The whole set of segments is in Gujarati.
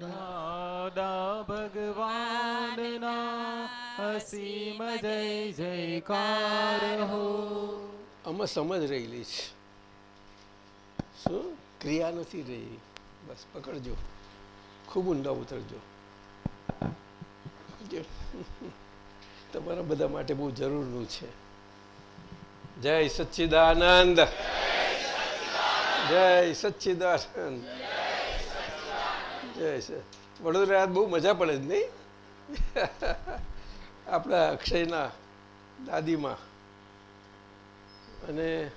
દાદા ભગવાનના અસીમ જય જયકાર હો આમાં સમજ રહેલી છે શું ક્રિયા નથી રહી બસ પકડજો ખૂબ ઊંડા ઉતરજો તમારા બધા માટે બહુ જરૂરનું છે જય સચ્ચિદાનંદ જય સચ્ચિદાનંદ વડોદરા બહુ મજા પડે જ નહીં? આપણા અક્ષયના દાદીમાં. અને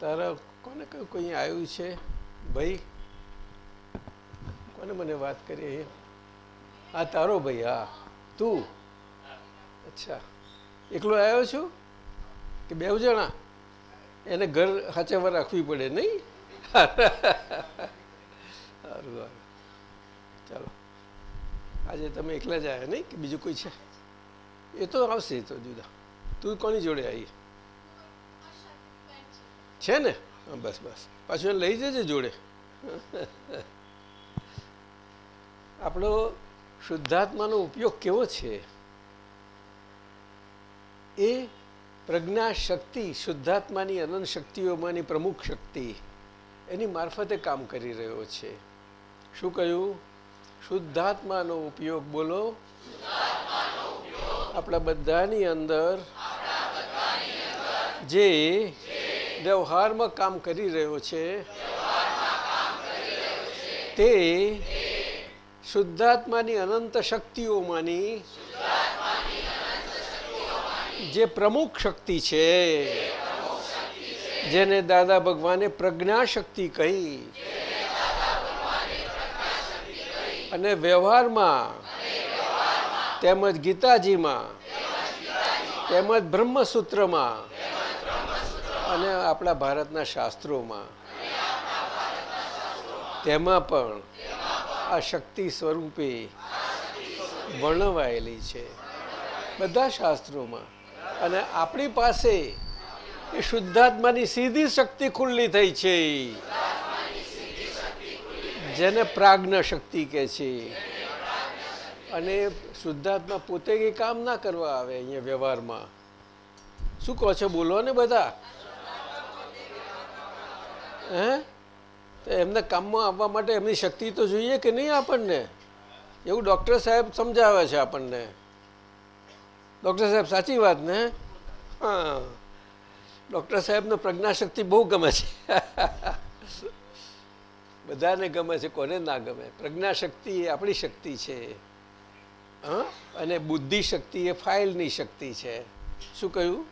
તારા કોને કયું કોઈ આવ્યું છે? ભાઈ? કોને મને વાત કરી? આ તારો ભાઈ, હા. તું? અચ્છા. એકલો આવ્યો છું? કે બે જણા? એને ઘર હાચવવા રાખવી પડે નહીં? સારું સારું ચાલો. આજે તમે એકલા જ આવ્યા નહીં કે બીજું કોઈ છે? એ તો આવશે તો જુદા. તું કોની જોડે આવી? છે ને? બસ બસ. પાછું એને લઈ જજે જોડે. આપણો શુદ્ધાત્માનો ઉપયોગ કેવો છે? એ પ્રજ્ઞા શક્તિ શુદ્ધાત્માની અનંત શક્તિઓમાંની પ્રમુખ શક્તિ, એની મારફતે કામ કરી રહ્યો છે. શું કહ્યું? શુદ્ધાત્માનો ઉપયોગ બોલો. આપણા બધાની અંદર જે વ્યવહારમાં કામ કરી રહ્યો છે, તે શુદ્ધાત્માની અનંત શક્તિઓમાંની જે પ્રમુખ શક્તિ છે, જેને દાદા ભગવાને પ્રજ્ઞા શક્તિ કહી અને વ્યવહારમાં તેમજ ગીતાજીમાં તેમજ બ્રહ્મસૂત્રમાં અને આપણા ભારતના શાસ્ત્રોમાં તેમાં પણ આ શક્તિ સ્વરૂપે વર્ણવાયેલી છે. બધા શાસ્ત્રોમાં. અને આપણી પાસે એ શુદ્ધાત્માની સીધી શક્તિ ખુલ્લી થઈ છે. જેને પ્રાજ્ઞ શક્તિ કહે છે. અને શુદ્ધાત્મા પોતે કંઈ કામ ના કરવા આવે અહીંયા વ્યવહારમાં. શું કહો છો? બોલો ને બધા. હે? તો એમને કામમાં આવવા માટે એમની શક્તિ તો જોઈએ કે નહીં આપણને? એવું ડૉક્ટર સાહેબ સમજાવે છે આપણને. ડૉક્ટર સાહેબ, સાચી વાત ને? હા. ડૉક્ટર સાહેબને પ્રજ્ઞાશક્તિ બહુ ગમે છે. બધાને ગમે છે, કોને ના ગમે? પ્રજ્ઞાશક્તિ એ આપણી શક્તિ છે. હા? અને બુદ્ધિ શક્તિ એ ફાઇલની શક્તિ છે. શું કહ્યું?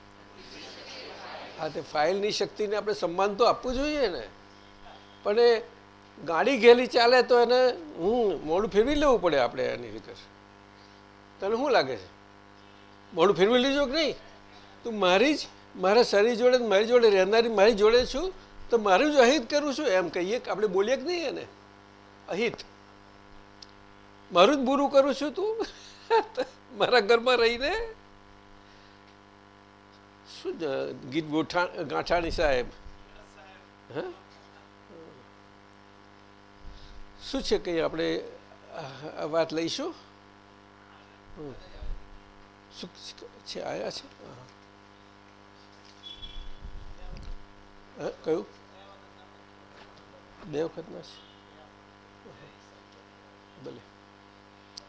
હા, તે ફાઇલની શક્તિને આપણે સન્માન તો આપવું જોઈએ ને. પણ એ ગાડી ઘેલી ચાલે તો એને હું મોડું ફેરવી લેવું પડે આપણે એની રીતે તને શું લાગે છે? મોડું ફેરવી લીધું કે નહીં? તું મારી જ, મારા શરીર જોડે મારી જોડે રહેનારી મારી જોડે છું તો મારું જ અહિત કરું છું. એમ કહીએ કે આપણે બોલીએ કે નહીં એને? અહિત. મારું જ બુરું કરું છું તું? મારા ઘરમાં રહીને? શું ગીત ગોઠા, ગાંઠાણી સાહેબ? હા? શું છે કંઈ આપણે વાત લઈશું? છે, આયા છે? કયું? બે વખતના છે ભલે.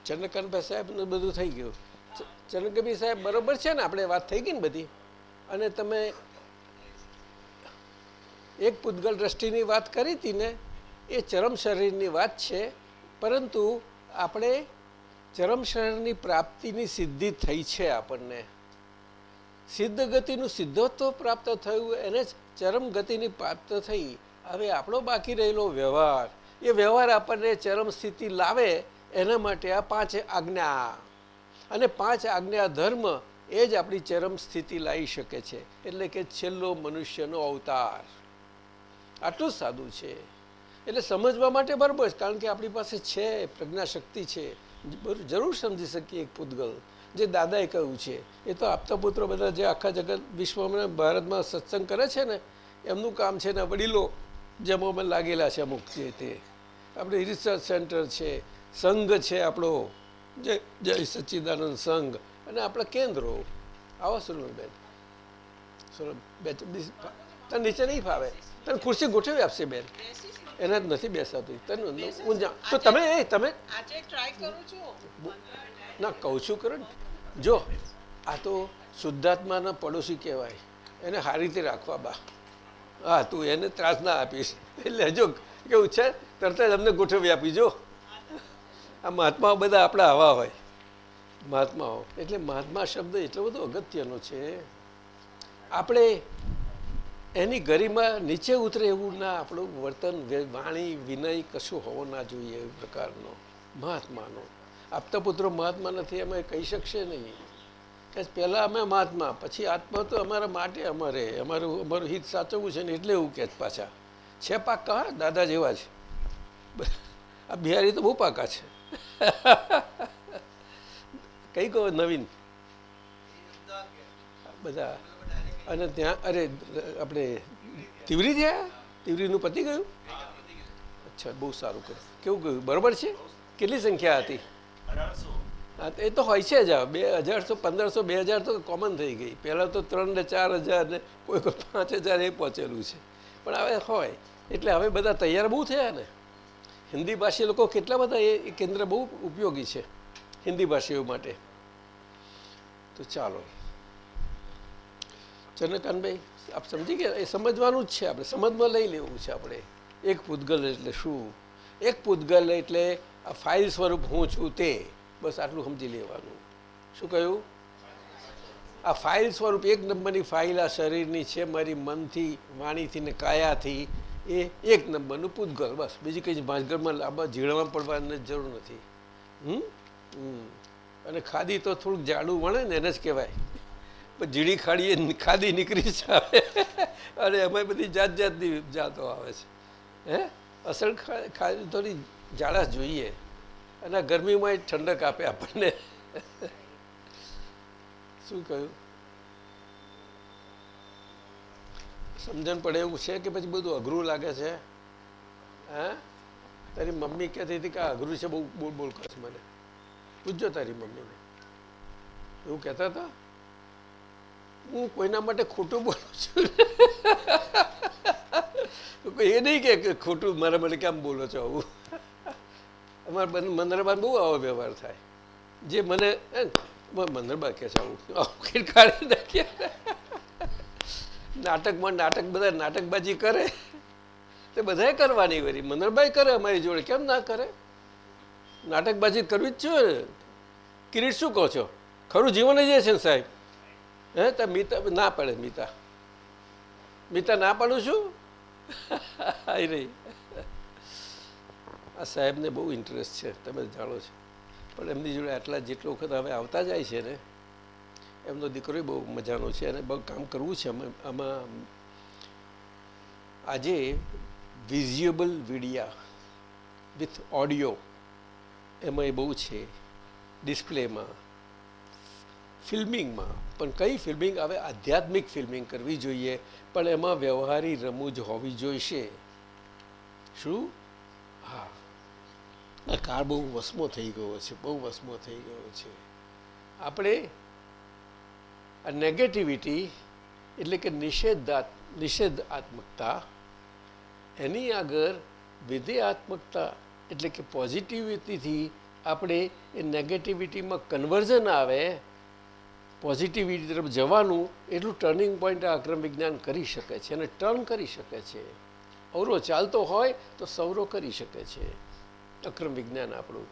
ચંદ્રકાંતભાઈ સાહેબ ને બધું થઈ ગયું. ચ- સાહેબ બરોબર છે ને? આપણે વાત થઈ ગઈ ને બધી? અને તમે એક પૂતગલ દ્રષ્ટિની વાત કરી હતી ને, એ ચરમ શરીરની વાત છે, પરંતુ આપણે ચરમ શરીરની પ્રાપ્તિની સિદ્ધિ થઈ છે આપણને. સિદ્ધ ગતિનું સિદ્ધત્વ પ્રાપ્ત થયું, એને ચરમ ગતિની પ્રાપ્ત થઈ. હવે આપણો બાકી રહેલો વ્યવહાર, એ વ્યવહાર આપણને ચરમ સ્થિતિ લાવે એના માટે આ પાંચ આજ્ઞા. અને પાંચ આજ્ઞા ધર્મ એ જ આપણી ચરમ સ્થિતિ લાવી શકે છે. એટલે કે છેલ્લો મનુષ્યનો અવતાર. આટલું સાદું છે. એટલે સમજવા માટે બરાબર કારણ કે આપણી પાસે છે, પ્રજ્ઞાશક્તિ છે. જરૂર સમજી શકીએ એક પૂતગલ. જે દાદાએ કહ્યું છે, એ તો આપતા પુત્રો બધા જે આખા જગત વિશ્વમાં ભારતમાં સત્સંગ કરે છે ને, એમનું કામ છે ને વડીલો જેમાં લાગેલા છે અમુક છે તે. આપણે રિસર્ચ સેન્ટર છે સંઘ છે આપણો જય જય સચ્ચિદાનંદ સંઘ અને આપણા કેન્દ્રો. આવો સુરલબેન સુરલ બે તને નીચે નહીં ફાવે? તને ખુરશી ગોઠવી આપશે બેન. એના જ નથી બેસાતી. તને હું જા તો તમે એ તમે ના કહું છું કરો ને. જો આ તો શુદ્ધાત્માના પડોશી કહેવાય. એને સારી રીતે રાખવા બા. હા, તું એને ત્રાસ ના આપીશ. એટલે જો કેવું છે? તરત જ અમને ગોઠવી આપી, જો. આ મહાત્માઓ બધા આપણા આવા હોય. મહાત્માઓ. એટલે મહાત્મા શબ્દ એટલો બધો અગત્યનો છે. આપણે એની ગરીમાં નીચે ઉતરે એવું ના આપણું વર્તન વાણી, વિનય કશું હોવો ના જોઈએ એ પ્રકારનો, મહાત્માનો. આપતા પુત્રો મહાત્મા નથી, એમાં કહી શકશે નહીં. કે પહેલાં અમે મહાત્મા, પછી આત્મા તો અમારા માટે અમારે, અમારું અમારું હિત સાચવવું છે ને એટલે એવું કહે પાછા. છે પાક્કા દાદા જેવા છે. આ બિહારી તો બહુ પાકા છે. કઈ કહો નવીન? બધા. અને ત્યાં, અરે, આપણે તિવરી ગયા તિવરીનું પતી ગયું? અચ્છા, બહુ સારું કર્યું. કેવું ગયું? બરોબર છે? કેટલી સંખ્યા હતી? એ તો હોય છે જ. બે હજારસો પંદરસો, બે હજાર તો કોમન થઈ ગઈ. પહેલાં તો ત્રણ ને ચાર હજાર ને કોઈ કોઈ પાંચ હજાર એ પહોંચેલું છે. પણ હવે હોય. એટલે હવે બધા તૈયાર બહુ થયા ને. હિન્દી ભાષી લોકો કેટલા બધા એ કેન્દ્ર બહુ ઉપયોગી છે હિન્દી ભાષીઓ માટે. તો ચાલો. ચંદ્રકાંતભાઈ, આપ સમજી ગયા? એ સમજવાનું જ છે આપણે. સમજમાં લઈ લેવું છે આપણે. એક પૂતગલ એટલે શું? એક પૂતગલ એટલે આ ફાઇલ સ્વરૂપ હું છું તે. બસ આટલું સમજી લેવાનું. શું કહ્યું? આ ફાઇલ સ્વરૂપ, એક નંબરની ફાઇલ આ શરીરની છે, મારી મનથી, વાણીથી ને કાયાથી, એ એક નંબરનું પૂતગલ, બસ. બીજી કંઈ ભાંજગરમાં લાંબા ઝીણવા પડવાની જરૂર નથી. હમ. અને ખાદી તો થોડુંક જાડું વણે ને એને જ કહેવાય. પણ ઝીણી ખાડીએ ખાદી નીકળી જ અને એમાં બધી જાત જાતની જાતો આવે છે. હે? અસલ ખાદી થોડી જાડા જોઈએ. અને ગરમીમાં ઠંડક આપે આપણને. શું કહ્યું? સમજણ પડે એવું છે કે પછી બધું અઘરું લાગે છે? હા? તારી મમ્મી કહેતી હતી કે અઘરું છે, બહુ બોલ બોલ કરશે મને. પૂછજો તારી મમ્મીને. એવું કહેતા હતા? હું કોઈના માટે ખોટું બોલું છું? એ નહીં કે ખોટું મારા માટે કેમ બોલો છો આવું? અમારા બંને મંદરબાન બહુ આવો વ્યવહાર થાય. જે મને મંદરબા કહે છે, આવું કાઢી નાખ્યા નાટકમાં નાટક, બધા નાટકબાજી કરે. તે બધાએ કરવાની વરી. મંદરબાઈ કરે અમારી જોડે. કેમ ના કરે? નાટકબાજી કરવી જ છે કિરીટ શું કહો છો? ખરું જીવન જ છે ને સાહેબ? હે, તો મીતા, ના પડે મીતા. મીતા ના પાડું છું? આવી રહી આ સાહેબને બહુ ઇન્ટરેસ્ટ છે, તમે જાણો છો. પણ એમની જોડે આટલા જેટલો વખત હવે આવતા જાય છે ને, એમનો દીકરો બહુ મજાનો છે અને બહુ કામ કરવું છે આમાં આજે વિઝ્યુએબલ વિડિયા વિથ ઓડિયો એમાં એ બહુ છે. ડિસ્પ્લેમાં ફિલ્મિંગમાં પણ કઈ ફિલ્મિંગ હવે આધ્યાત્મિક ફિલ્મિંગ કરવી જોઈએ, પણ એમાં વ્યવહારી રમૂજ હોવી જોઈશે. શું? હા. આ કાળ બહુ વસમો થઈ ગયો છે, બહુ વસમો થઈ ગયો છે. આપણે આ નેગેટિવિટી એટલે કે નિષેધાત, નિષેધાત્મકતા, એની આગળ વિધેયાત્મકતા એટલે કે પોઝિટિવિટીથી આપણે એ નેગેટિવિટીમાં કન્વર્ઝન આવે પોઝિટિવિટી તરફ જવાનું એટલું ટર્નિંગ પોઈન્ટ આ વિજ્ઞાન કરી શકે છે અને ટર્ન કરી શકે છે. અવરો ચાલતો હોય તો સૌરો કરી શકે છે. અક્રમ વિજ્ઞાન આપણું.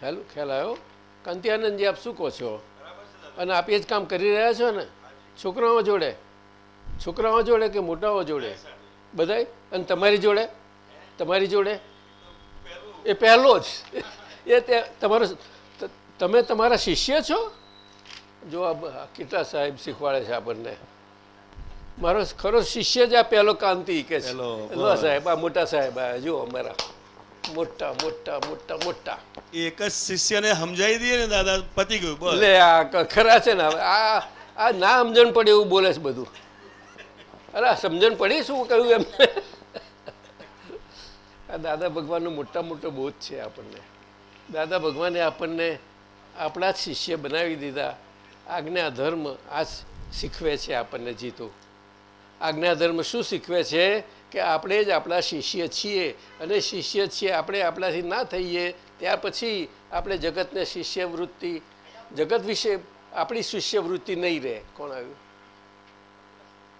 ખ્યાલ ખ્યાલ આવ્યો? કાંતિયાનંદજી આપ શું કહો છો? અને આપ એ જ કામ કરી રહ્યા છો ને? છોકરાઓ જોડે? છોકરાઓ જોડે કે મોટાઓ જોડે? બધાય? અને તમારી જોડે? તમારી જોડે? એ પહેલો જ. એ તમારો તમે તમારા શિષ્ય છો? જો આ કેટલા સાહેબ શીખવાડે છે આપણને. મારો ખરો શિષ્ય જ આ પહેલો કાંતિ કે છે. સાહેબ આ મોટા સાહેબ આ જુઓ અમારા. મોટા મોટા મોટા મોટા. એક જ શિષ્યને સમજાવી દઈએ ને દાદા પતી ગયું એટલે આ ખરા છે ને હવે. આ આ ના સમજણ પડે એવું બોલે છે બધું. અરે સમજણ પડી શું કહ્યું એમ? આ દાદા ભગવાનનો મોટા મોટો બોધ છે આપણને. દાદા ભગવાને આપણને આપણા જ શિષ્ય બનાવી દીધા. આજ્ઞા ધર્મ આ શીખવે છે આપણને જીતું. આજ્ઞા ધર્મ શું શીખવે છે? કે આપણે જ આપણા શિષ્ય છીએ અને શિષ્ય છીએ આપણે આપણાથી ના થઈએ ત્યાર પછી આપણે જગતને શિષ્યવૃત્તિ જગત વિશે આપણી શિષ્યવૃત્તિ નહીં રહે. કોણ આવ્યું?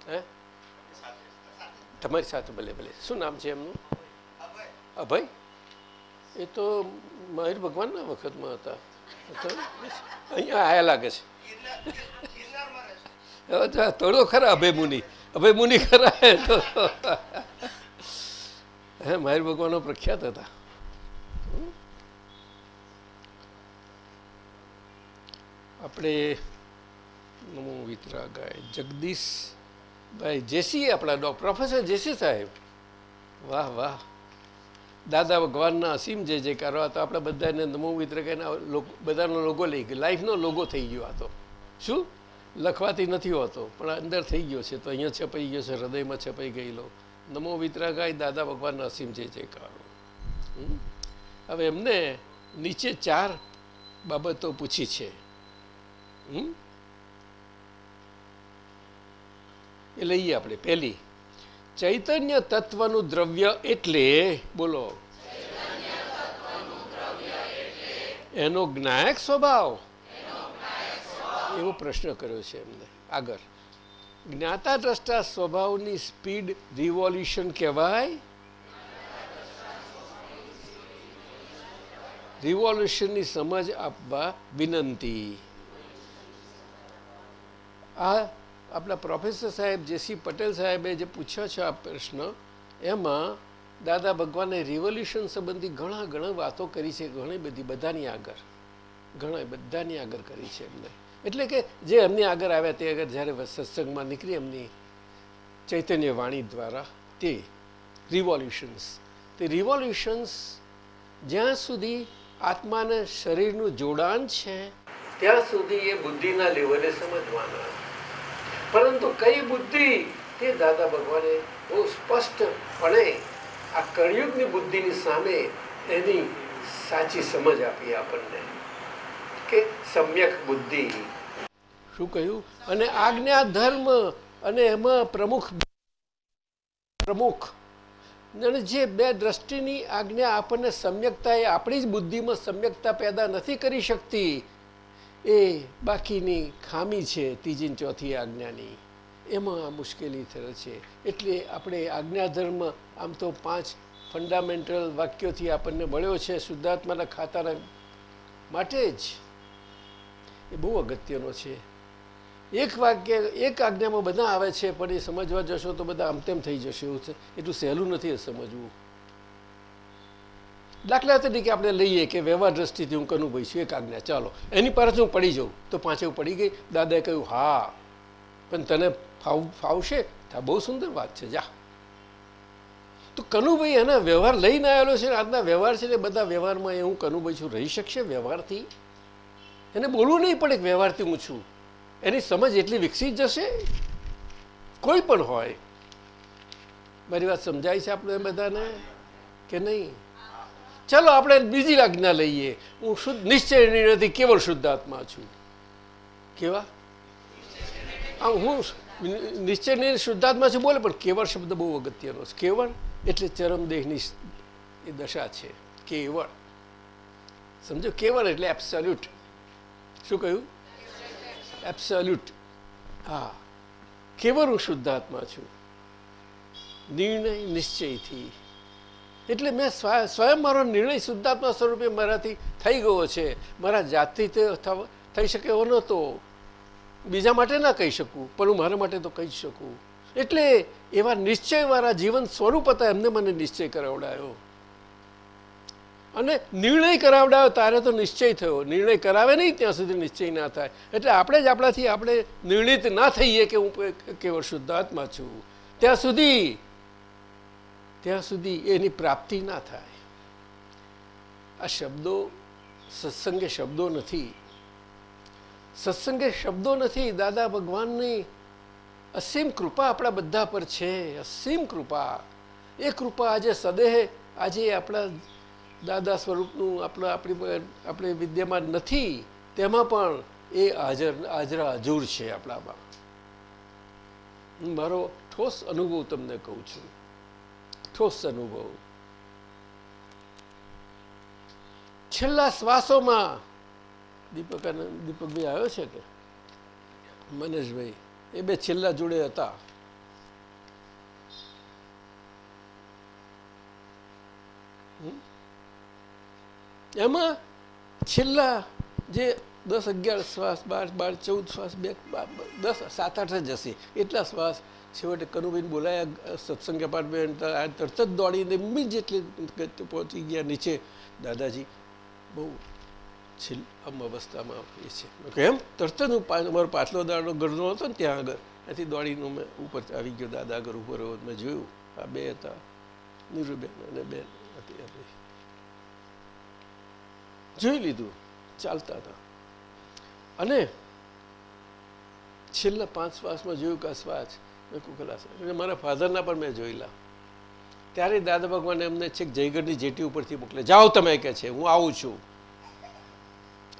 હે? તમારી સાથે ભલે ભલે. શું નામ છે એમનું? અભય. એ તો મહેર ભગવાનના વખતમાં હતા. અહીંયા આયા લાગે છે. થોડો ખરા અભય મુનિ. અભય મુનિ ખરા તો. હે, માહિર ભગવાનો પ્રખ્યાત હતા. આપણે નમો વિતરાગાય જગદીશભાઈ જેસી આપણા પ્રોફેસર જેસી સાહેબ. વાહ વાહ. દાદા ભગવાનના અસીમ જે જે કરવા તો આપણે બધાને નમો વિતરા ગાયના બધાનો લોગો લઈ ગયો લાઈફનો લોગો થઈ ગયો આ તો. શું? લખવાથી નથી હોતો, પણ અંદર થઈ ગયો છે. તો અહીંયા છપાઈ ગયો છે, હૃદયમાં છપાઈ ગયેલો. નમો વિતરાગાય દાદા ભગવાન અસીમ જે જે કરો? હવે એમને નીચે ચાર બાબતો પૂછી છે? એ લઈએ આપણે. પહેલી, ચૈતન્ય તત્વનું દ્રવ્ય એટલે, બોલો, એનો જ્ઞાયક સ્વભાવ. એવો પ્રશ્ન કર્યો છે એમને. આગળ. જ્ઞાતા દ્રષ્ટા સ્વભાવની સ્પીડ રિવોલ્યુશન કહેવાય? રિવોલ્યુશનની સમજ આપવા વિનંતી. આ આપણા પ્રોફેસર સાહેબ જેસી પટેલ સાહેબે જે પૂછ્યો છે આ પ્રશ્ન, એમાં દાદા ભગવાને રિવોલ્યુશન સંબંધી ઘણા ઘણા વાતો કરી છે, ઘણી બધી બધાની આગળ. ઘણા બધાની આગળ કરી છે એમને. એટલે કે જે એમની આગળ આવ્યા તે આગળ જ્યારે સત્સંગમાં નીકળી એમની ચૈતન્ય વાણી દ્વારા તે રિવોલ્યુશન્સ તે રિવોલ્યુશન્સ જ્યાં સુધી આત્માને શરીરનું જોડાણ છે, ત્યાં સુધી એ બુદ્ધિના લેવલે સમજવાના. પરંતુ કઈ બુદ્ધિ? તે દાદા ભગવાને બહુ સ્પષ્ટપણે આ કળિયુગની બુદ્ધિની સામે એની સાચી સમજ આપી આપણને. કે સમ્યક બુદ્ધિ. શું કહ્યું? અને આજ્ઞા ધર્મ અને એમાં પ્રમુખ પ્રમુખ. અને જે બે દ્રષ્ટિની આજ્ઞા આપણને સમ્યકતા એ આપણી જ બુદ્ધિમાં સમ્યકતા પેદા નથી કરી શકતી, એ બાકીની ખામી છે ત્રીજી ચોથી આજ્ઞાની. એમાં મુશ્કેલી થયો છે. એટલે આપણે આજ્ઞાધર્મ આમ તો પાંચ ફંડામેન્ટલ વાક્યોથી આપણને મળ્યો છે શુદ્ધાત્માના ખાતાના માટે જ. એ બહુ અગત્યનો છે. એક વાક્ય, એક આજ્ઞામાં બધા આવે છે, પણ એ સમજવા જશો તો બધા આમ તેમ થઈ જશે એવું છે. એટલું સહેલું નથી સમજવું. દાખલા તરીકે આપણે લઈએ કે વ્યવહાર દ્રષ્ટિથી હું કનુભાઈ છું, એક આજ્ઞા. ચાલો, એની પર હું પડી જાઉં. તો પાછળ પડી ગઈ. દાદાએ કહ્યું, હા, પણ તને ફાવ, ફાવશે? આ બહુ સુંદર વાત છે. જા. તો કનુભાઈ એના વ્યવહાર લઈને આવેલો છે આજના વ્યવહાર છે ને, બધા વ્યવહારમાં એ હું કનુભાઈ છું, રહી શકશે વ્યવહારથી? એને બોલવું નહીં પડે કે વ્યવહારથી હું છું. એની સમજ એટલી વિકસી જશે? કોઈ પણ હોય. મારી વાત સમજાય છે આપણે બધાને? કે નહીં? ચાલો, આપણે બીજી આજ્ઞા લઈએ. હું શુદ્ધ, નિશ્ચય નિર્ણયથી કેવળ શુદ્ધાત્મા છું. કેવા? હું નિશ્ચય શુદ્ધાત્મા છું બોલે, પણ કેવળ શબ્દ બહુ અગત્યનો કેવળ? એટલે ચરમદેહની એ દશા છે. કેવળ. સમજો? કેવળ એટલે એબ્સોલ્યુટ શું કહ્યું? એબ્સોલ્યુટ હા. કેવળ હું શુદ્ધાત્મા છું? નિર્ણય નિશ્ચયથી. એટલે મેં સ્વ- સ્વયં મારો નિર્ણય શુદ્ધાત્મા સ્વરૂપે મારાથી થઈ ગયો છે. મારા જાતથી તે થઈ શકે એવો નહોતો. બીજા માટે ના કહી શકું, પણ હું મારા માટે તો કહી શકું. એટલે એવા નિશ્ચયવાળા જીવન સ્વરૂપ હતા, એમને મને નિશ્ચય કરાવડાયો. અને નિર્ણય કરાવડાવે તારે તો નિશ્ચય થયો. નિર્ણય કરાવે નહીં ત્યાં સુધી નિશ્ચય ના થાય. એટલે આપણે જ આપણાથી આપણે નિર્ણિત ના થઈએ કે હું કેવળ શુદ્ધાત્મા છું. ત્યાં સુધી ત્યાં સુધી એની પ્રાપ્તિ ના થાય. આ શબ્દો, સત્સંગે શબ્દો નથી. સત્સંગે શબ્દો નથી. દાદા ભગવાનની અસીમ કૃપા આપણા બધા પર છે. અસીમ કૃપા. એ કૃપા આજે સદેહ, આજે આપણા દાદા સ્વરૂપનું આપણા આપણી આપણે વિદ્યમાન નથી, તેમાં પણ એ હાજર હાજરા હજૂર છે આપણામાં. હું મારો ઠોસ અનુભવ તમને કહું છું. ઠોસ અનુભવ. છેલ્લા શ્વાસોમાં દીપક દીપકભાઈ આવ્યો છે કે? મનેશભાઈ એ બે છેલ્લા જોડે હતા હમ? એમાં છેલ્લા જે દસ અગિયાર શ્વાસ, બાર બાર, ચૌદ શ્વાસ, બે દસ, સાત, આઠ જ હશે. એટલા શ્વાસ છેવટે કનુબેન બોલાયા, સત્સંગ એપાર્ટમેન્ટ તરત જ દોડીને ઇમિડિયેટલી પહોંચી ગયા નીચે. દાદાજી, બહુ છેલ્લી આમ અવસ્થામાં એ છે. એમ? તરત જ હું અમારો પાછલો દાડો ઘરનો હતો ને ત્યાં આગળ. ત્યાંથી દોડીને મેં ઉપર આવી ગયો, દાદા આગળ ઉપર મેં જોયું, આ બે હતા, નીરુબેન અને બેન. હતી જોઈ લીધું, ચાલતા હતા. અને છેલ્લા પાંચ શ્વાસમાં જોયું કે શ્વાસ મેં એટલે મારા ફાધરના પણ મેં જોયેલા. ત્યારે દાદા ભગવાન એમને છેક જયગઢની જેટી ઉપરથી મોકલે જાઓ તમે, કે છે, હું આવું છું.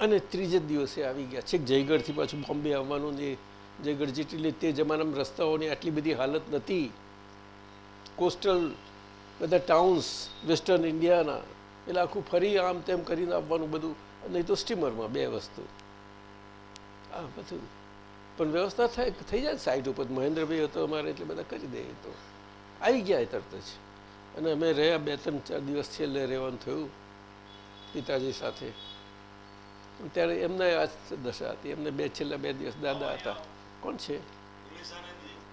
અને ત્રીજે દિવસે આવી ગયા. છેક જયગઢથી પાછું બોમ્બે આવવાનું જે જયગઢ જેટલી તે જમાનામાં રસ્તાઓની આટલી બધી હાલત નથી કોસ્ટલ બધા ટાઉન્સ, વેસ્ટર્ન ઇન્ડિયાના એટલે આખું ફરી આમ તેમ કરીને આવવાનું બધું. નહીં તો સ્ટીમરમાં બે વસ્તુ. આ બધું. પણ વ્યવસ્થા થાય થઈ જાય સાઈડ ઉપર. મહેન્દ્રભાઈ હતો અમારે એટલે બધા કરી દે તો. આવી ગયા તરત જ. અને અમે રહ્યા બે ત્રણ ચાર દિવસ છેલ્લે રહેવાનું થયું પિતાજી સાથે. ત્યારે એમને આ દશા હતી. એમને બે છેલ્લા બે દિવસ દાદા હતા. કોણ છે?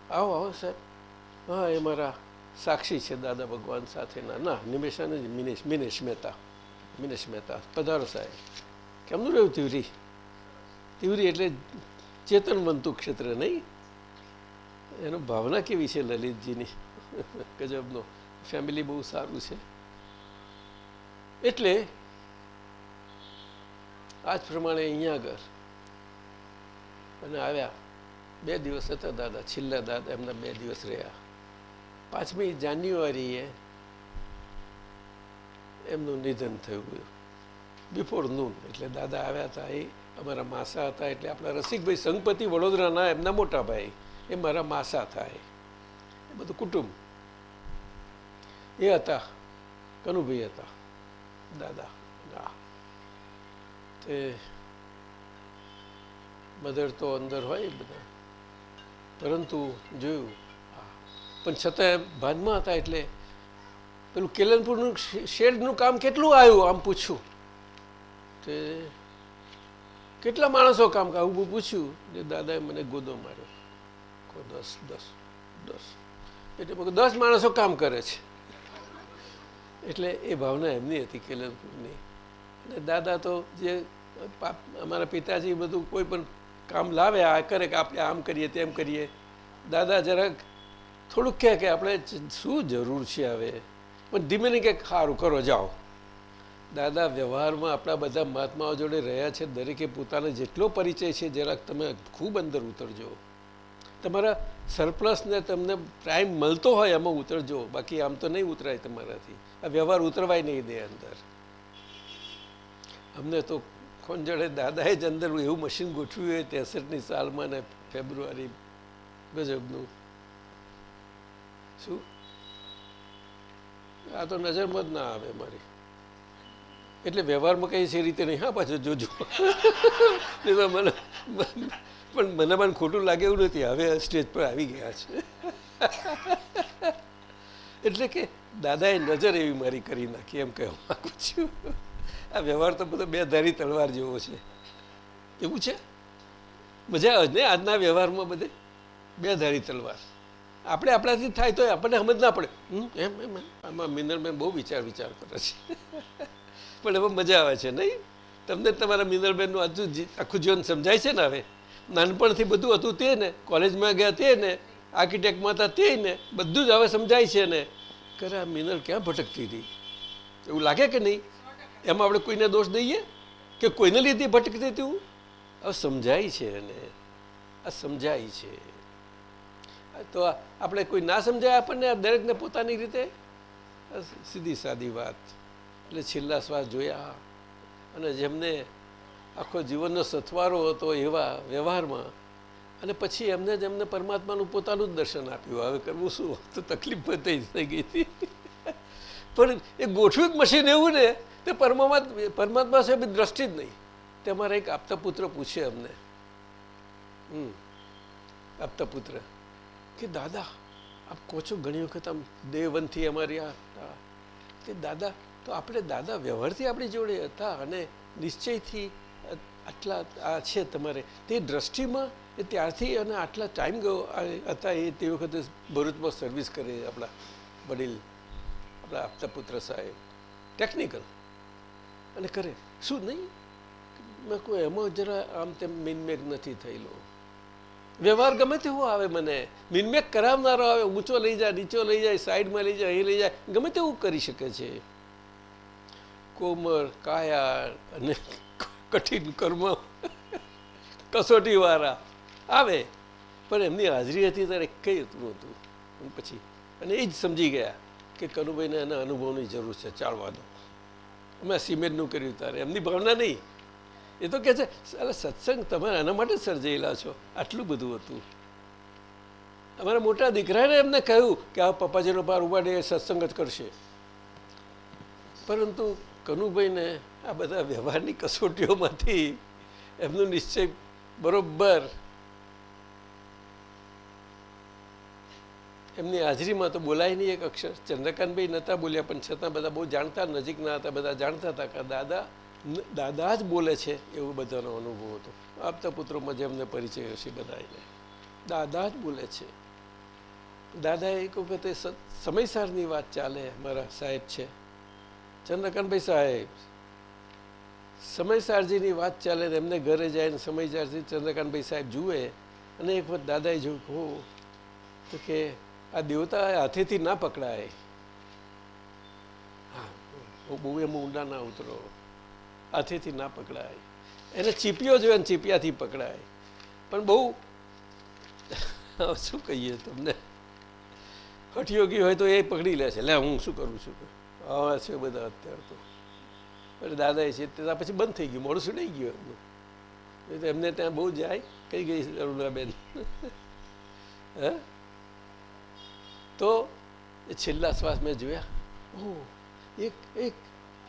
આવો આવો સાહેબ. હા એ મારા સાક્ષી છે દાદા ભગવાન સાથેના. ના, નિમેશાને જ મિનેશ મિનેશ મહેતા. મિનેશ મહેતા, પધારો સાહેબ. કેમનું રહ્યું તિવરી તિવરી એટલે ચેતનવંતુ ક્ષેત્ર નહીં? એનો ભાવના કેવી છે લલિતજીની? ગજબનો. ફેમિલી બહુ સારું છે. એટલે આ જ પ્રમાણે અહીંયા આગળ અને આવ્યા બે દિવસ હતા દાદા, છેલ્લા દાદા એમના બે દિવસ રહ્યા. પાંચમી જાન્યુઆરીએ એમનું નિધન થયું બિફોર નૂન એટલે દાદા આવ્યા હતા, એ અમારા માસા હતા, એટલે આપણા રસિકભાઈ સંગપતિ વડોદરાના, એમના મોટા ભાઈ, એ મારા માસા થાય એ. બધું કુટુંબ. એ હતા, કનુભાઈ હતા, દાદા, હા. તે મધર તો અંદર હોય બધા. પરંતુ જોયું. પણ છતાં ભાનમાં હતા એટલે પેલું કેલનપુરનું શેડનું કામ કેટલું આવ્યું, આમ પૂછ્યું તે કેટલા માણસો કામ આવું પૂછ્યું, ને દાદાએ મને ગોદો માર્યો. દસ દસ દસ. એટલે દસ માણસો કામ કરે છે. એટલે એ ભાવના એમની હતી કેલનપુરની. અને દાદા તો જે અમારા પિતાજી બધું કોઈ પણ કામ લાવે, આ કરે કે આપણે આમ કરીએ, તેમ કરીએ. દાદા જરાક થોડુંક કહે કે આપણે શું જરૂર છે હવે? પણ ધીમે ને કે સારું, કરો, જાઓ. દાદા, વ્યવહારમાં આપણા બધા મહાત્માઓ જોડે રહ્યા છે. દરેકે પોતાનો જેટલો પરિચય છે જરાક તમે ખૂબ અંદર ઉતરજો. તમારા સરપ્લસને તમને ટાઈમ મળતો હોય, એમાં ઉતરજો. બાકી આમ તો નહીં ઉતરાય તમારાથી. આ વ્યવહાર ઉતરવાય નહીં દે અંદર. અમને તો ખોંજળે દાદાએ જ અંદર એવું મશીન ગોઠવ્યું હોય ત્રેસઠની સાલમાં ને ફેબ્રુઆરી ગજબનું. શું? આ તો નજરમાં જ ના આવે મારી. એટલે વ્યવહારમાં કઈ છે રીતે નહીં. હા, પાછું જોજો. મને પણ મને પણ ખોટું લાગે એવું નથી. હવે સ્ટેજ પર આવી ગયા છે. એટલે કે દાદાએ નજર એવી મારી કરી નાખી, એમ કહેવા માગું છું. આ વ્યવહાર તો બધો બે ધારી તલવાર જેવો છે. એવું છે? મજા આવે ને આજના વ્યવહારમાં બધે? બે ધારી તલવાર. આપણે આપણાથી થાય તો આપણને સમજ ના પડે. એમ એમ આમાં આમાં મિનરમેન બહુ વિચાર વિચાર કરે છે. પણ એમાં મજા આવે છે, નહીં? તમને તમારા મિનરબેનનું આજુ આખું જીવન સમજાય છે ને હવે? નાનપણથી બધું હતું તે ને, કોલેજમાં ગયા તે ને આર્કિટેક્ટમાં હતા તે ને, બધું જ હવે સમજાય છે ને. કરે, આ મિનર ક્યાં ભટકતી હતી? એવું લાગે કે નહીં? એમાં આપણે કોઈને દોષ દઈએ? કે કોઈને લીધે ભટકતી હતી હવે સમજાય છે એને. આ સમજાય છે. તો આપણે કોઈ ના સમજાય આપણને? દરેકને પોતાની રીતે? સીધી સાદી વાત. એટલે છેલ્લા શ્વાસ જોયા. અને જેમને આખો જીવનનો સથવારો હતો એવા વ્યવહારમાં, અને પછી એમને જ એમને પરમાત્માનું પોતાનું જ દર્શન આપ્યું. હવે કરવું શું? તો તકલીફ થઈ થઈ ગઈ હતી. પણ એ ગોઠવ્યું જ મશીન એવું ને, તે પરમાત્મા પરમાત્મા સાહેબ દ્રષ્ટિ જ નહીં. તે અમારા એક આપતા પુત્ર પૂછે અમને. હમ. આપતા પુત્ર. કે દાદા, આપ કહો છો ઘણી વખત આમ દેવવનથી અમારી આ કે દાદા, તો આપણે દાદા વ્યવહારથી આપણી જોડે હતા અને નિશ્ચયથી આટલા, આ છે તમારે. તે દ્રષ્ટિમાં એ ત્યારથી અને આટલા ટાઈમ ગયો હતા એ તે વખતે ભરૂચમાં સર્વિસ કરે આપણા વડીલ, આપણા આપતા પુત્ર સાહેબ. ટેકનિકલ અને કરે. શું નહીં? મેં કોઈ એમાં જરા આમ તેમ મિનમેક નથી થયેલો. વ્યવહાર ગમે તેવો આવે મને. મિનમેક કરાવનારો આવે, ઊંચો લઈ જાય, નીચો લઈ જાય, સાઈડમાં લઈ જાય, અહીં લઈ જાય, ગમે તેવું કરી શકે છે. કોમર કાયા અને કઠિન કર્મ કસોટી વાળા આવે, પણ એમની હાજરી હતી ત્યારે કઈ હતું નહોતું. પછી, અને એ જ સમજી ગયા કે કનુભાઈને એના અનુભવની જરૂર છે ચાળવાનો અમે સિમેન્ટનું કર્યું તારે એમની ભાવના નહીં. એ તો કે છે અરે સત્સંગ તમે એના માટે સર્જાયેલા છો. આટલું બધું હતું. અમારા મોટા દીકરાને એમને કહ્યું કે, આ પપ્પાજીનો પાર ઉપાડે સત્સંગ જ કરશે. પરંતુ કનુભાઈને આ બધા વ્યવહારની કસોટીઓમાંથી એમનો નિશ્ચય બરોબર એમની હાજરીમાં તો બોલાય નહીં એક અક્ષર. ચંદ્રકાંતભાઈ નહોતા બોલ્યા, પણ છતાં બધા બહુ જાણતા, નજીકના હતા, બધા જાણતા હતા કે દાદા દાદા જ બોલે છે એવો બધાનો અનુભવ હતો. આપતા પુત્રોમાં જેમને પરિચય હશે બધાને દાદા જ બોલે છે. દાદા એક વખતે સમયસારની વાત ચાલે મારા સાહેબ છે. ચંદ્રકાંતભાઈ સાહેબ, સમયસારજીની વાત ચાલે એમને ઘરે જાય સમયસારજી ચંદ્રકાંતભાઈ સાહેબ જુએ અને એક વખત દાદાએ જોયું કે હો તો કે આ દેવતા હાથેથી ના પકડાય. હા હું, બહુ એમ ઊંડા ના ઉતરો. હાથેથી ના પકડાય. એને ચીપિયો ને ચીપિયાથી પકડાય. પણ બહુ શું કહીએ તમને? હઠયોગી હોય તો એ પકડી લે છે. લે, હું શું કરું છું આવા છે બધા અત્યારે તો. એટલે એ છે ત્યાં પછી બંધ થઈ ગયું, મોડું સુડાઈ ગયું એમનું. એમને ત્યાં બહુ જાય, કઈ ગઈ અરુણાબેન? હે? તો એ છેલ્લા શ્વાસ મેં જોયા. ઓહ, એક એક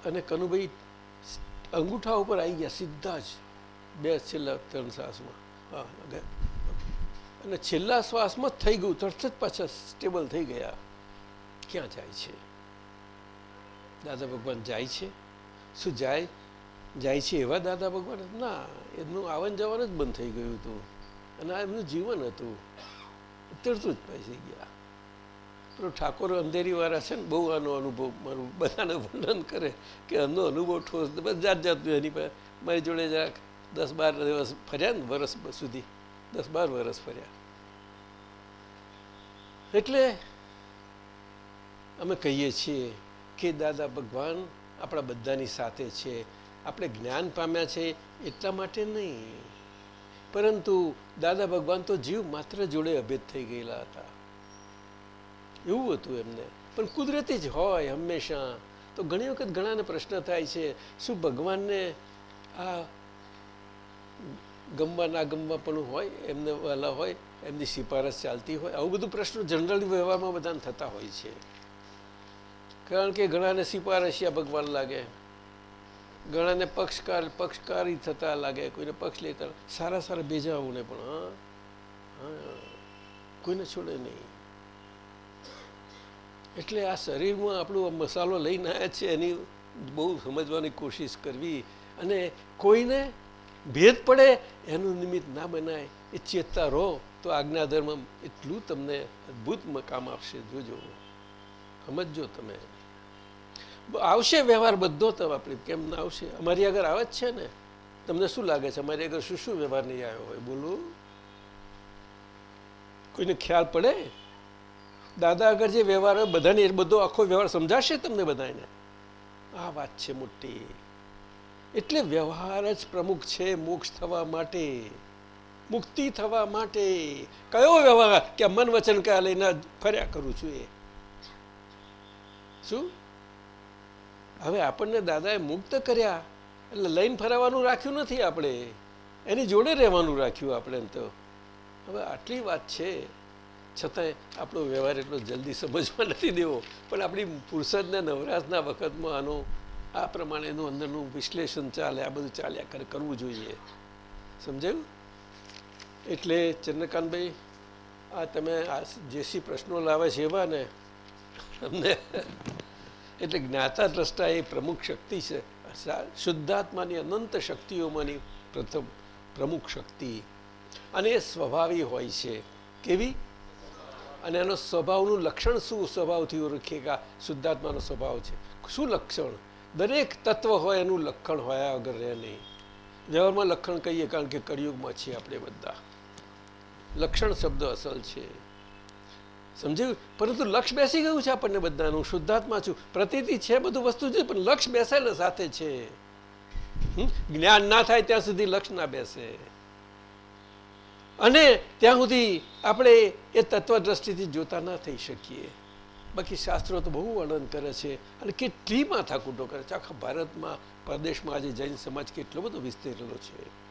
અને કનુભાઈ અંગૂઠા ઉપર આવી ગયા, સીધા જ બે છેલ્લા ત્રણ શ્વાસમાં. હા. અને છેલ્લા શ્વાસમાં થઈ ગયું, તરત જ પાછા સ્ટેબલ થઈ ગયા. ક્યાં જાય છે? દાદા ભગવાન જાય છે? શું જાય? જાય છે એવા દાદા ભગવાન? ના, એમનું આવન જવાનું જ બંધ થઈ ગયું હતું. અને એમનું જીવન હતું. ઉતરતું જ પૈસી ગયા. પેલો ઠાકોર અંધેરીવાળા છે ને, બહુ આનો અનુભવ, મારું બધાને વર્ણન કરે કે આનો અનુભવ ઠોસ જાત જાતનું એની પાસે. મારી જોડે જરાક દસ બાર દિવસ ફર્યા ને વરસ સુધી. દસ બાર વરસ ફર્યા. એટલે અમે કહીએ છીએ કે દાદા ભગવાન આપણા બધાની સાથે છે. આપણે જ્ઞાન પામ્યા છે એટલા માટે નહીં. પરંતુ દાદા ભગવાન તો જીવ માત્ર જોડે અભેદ થઈ ગયેલા હતા. એવું હતું એમને. પણ કુદરતી જ હોય હંમેશા. તો ઘણી વખત ઘણાને પ્રશ્ન થાય છે, શું ભગવાનને આ ગમવા, ના ગમવા પણ હોય, એમને વાલા હોય, એમની સિફારસ ચાલતી હોય? આવું બધું પ્રશ્નો જનરલી વ્યવહારમાં બધાને થતા હોય છે. કારણ કે ઘણાને સિફારસિયા ભગવાન લાગે. ઘણાને પક્ષકાર, પક્ષકારી થતા લાગે. કોઈને પક્ષ લેતા, સારા સારા બેજાઓને પણ હા હા. કોઈને છોડે નહીં. એટલે આ શરીરમાં આપણું મસાલો લઈને આવ્યા છે એની બહુ સમજવાની કોશિશ કરવી અને કોઈને ભેદ પડે એનું નિમિત્ત ના બનાય, એ ચેતતા રહો તો આજ્ઞાધર્મ એટલું તમને અદ્ભુત મકામ આપશે. જોજો, સમજજો તમે. આવશે વ્યવહાર બધો તમે આપણે કેમ ના આવશે? અમારી આગળ આવે જ છે ને. તમને શું લાગે છે? અમારી આગળ શું શું વ્યવહાર નહીં આવ્યો હોય? બોલું. કોઈને ખ્યાલ પડે? દાદા આગળ જે વ્યવહાર બધાને એ બધો આખો વ્યવહાર સમજાશે તમને બધાને આ વાત છે મોટી. એટલે વ્યવહાર જ પ્રમુખ છે, મોક્ષ થવા માટે. મુક્તિ થવા માટે. કયો વ્યવહાર? કે મન વચન કયા લઈને ફર્યા કરું છું એ. શું? હવે આપણને દાદાએ મુક્ત કર્યા. એટલે લઈને ફરાવાનું રાખ્યું નથી આપણે. એની જોડે રહેવાનું રાખ્યું આપણે તો. હવે આટલી વાત છે. છતાંય આપણો વ્યવહાર એટલો જલ્દી સમજમાં નથી દેવો. પણ આપણી પુરુષદના નવરાશના વખતમાં આનો, આ પ્રમાણેનું અંદરનું વિશ્લેષણ ચાલે, આ બધું ચાલ્યા કરે, કરવું જોઈએ. સમજાયું? એટલે ચંદ્રકાંતભાઈ, આ તમે આ જેસી પ્રશ્નો લાવે છે એવા ને અમને એટલે જ્ઞાતા દ્રષ્ટા એ પ્રમુખ શક્તિ છે. શુદ્ધાત્માની અનંત શક્તિઓમાંની પ્રથમ પ્રમુખ શક્તિ. અને એ સ્વભાવી હોય છે. કેવી? અને એનો સ્વભાવનું લક્ષણ શું સ્વભાવથી ઓળખીએ શુદ્ધાત્માનો સ્વભાવ છે? શું લક્ષણ? દરેક તત્વ હોય એનું લક્ષણ હોય વગર રહે નહીં. વ્યવહારમાં લક્ષણ કહીએ કારણ કે કળિયુગમાં છીએ આપણે બધા. લક્ષણ શબ્દ અસલ છે. સમજ્યું? પરંતુ લક્ષ બેસી ગયું છે આપણને બધાનું. શુદ્ધાત્મા છું. પ્રતીતિ છે, બધું વસ્તુ છે, પણ લક્ષ ને સાથે છે? જ્ઞાન ના થાય ત્યાં સુધી લક્ષ ના બેસે. અને ત્યાં સુધી આપણે એ તત્વદ્રષ્ટિથી જોતા ના થઈ શકીએ. બાકી શાસ્ત્રો તો બહુ વર્ણન કરે છે અને કેટલી માથાકૂટો કરે છે. આખા ભારતમાં, પ્રદેશમાં આજે જૈન સમાજ કેટલો બધો વિસ્તરેલો છે.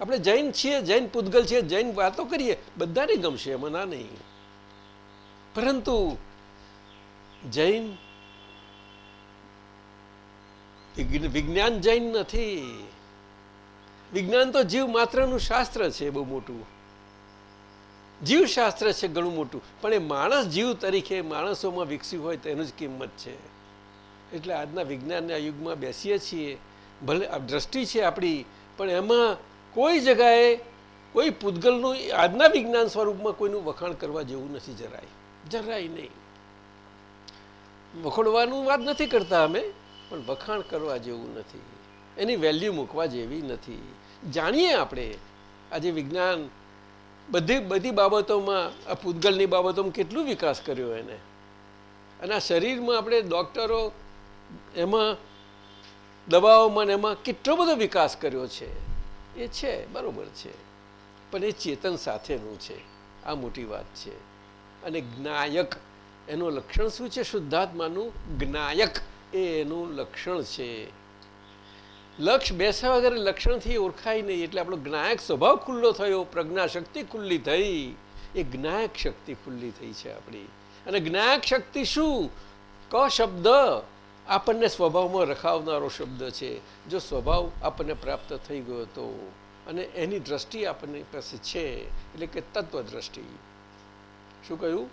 આપણે જૈન છીએ, જૈન પૂતગલ છીએ, જૈન વાતો કરીએ, બધાને ગમશે, એમાં ના નહીં. પરંતુ જૈન વિજ્ઞાન જૈન નથી. વિજ્ઞાન તો જીવ માત્રનું શાસ્ત્ર છે બહુ મોટું. જીવશાસ્ત્ર છે ઘણું મોટું. પણ એ માણસ જીવ તરીકે માણસોમાં વિકસ્યું હોય તેનું જ કિંમત છે. એટલે આજના વિજ્ઞાનના યુગમાં બેસીએ છીએ. ભલે દ્રષ્ટિ છે આપણી, પણ એમાં કોઈ જગાએ કોઈ પૂતગલનું આજના વિજ્ઞાન સ્વરૂપમાં કોઈનું વખાણ કરવા જેવું નથી જરાય. જરાય નહીં. વખોડવાનું વાત નથી કરતા અમે, પણ વખાણ કરવા જેવું નથી. એની વેલ્યુ મૂકવા જેવી નથી. જાણીએ આપણે આજે વિજ્ઞાન બધી બધી બાબતોમાં, આ પૂતગલની બાબતોમાં કેટલું વિકાસ કર્યો એને. અને આ શરીરમાં આપણે ડૉક્ટરો, એમાં દવાઓમાં એમાં કેટલો બધો વિકાસ કર્યો છે. એ છે, બરોબર છે. પણ એ ચેતન સાથેનું છે. આ મોટી વાત છે. અને જ્ઞાયક, એનું લક્ષણ શું છે? શુદ્ધાત્માનું જ્ઞાયક એ એનું લક્ષણ છે. લક્ષ બેસ્યા વગર લક્ષણથી ઓળખાય નહીં. એટલે આપણો જ્ઞાયક સ્વભાવ ખુલ્લો થયો પ્રજ્ઞા શક્તિ ખુલ્લી થઈ. એ જ્ઞાયક શક્તિ ખુલ્લી થઈ છે આપણી. અને જ્ઞાયક શક્તિ શું? ક શબ્દ આપણને સ્વભાવમાં રખાવનારો શબ્દ છે. જો સ્વભાવ આપણને પ્રાપ્ત થઈ ગયો તો અને એની દ્રષ્ટિ આપણને પાસે છે, એટલે કે તત્વદ્રષ્ટિ. શું કહ્યું?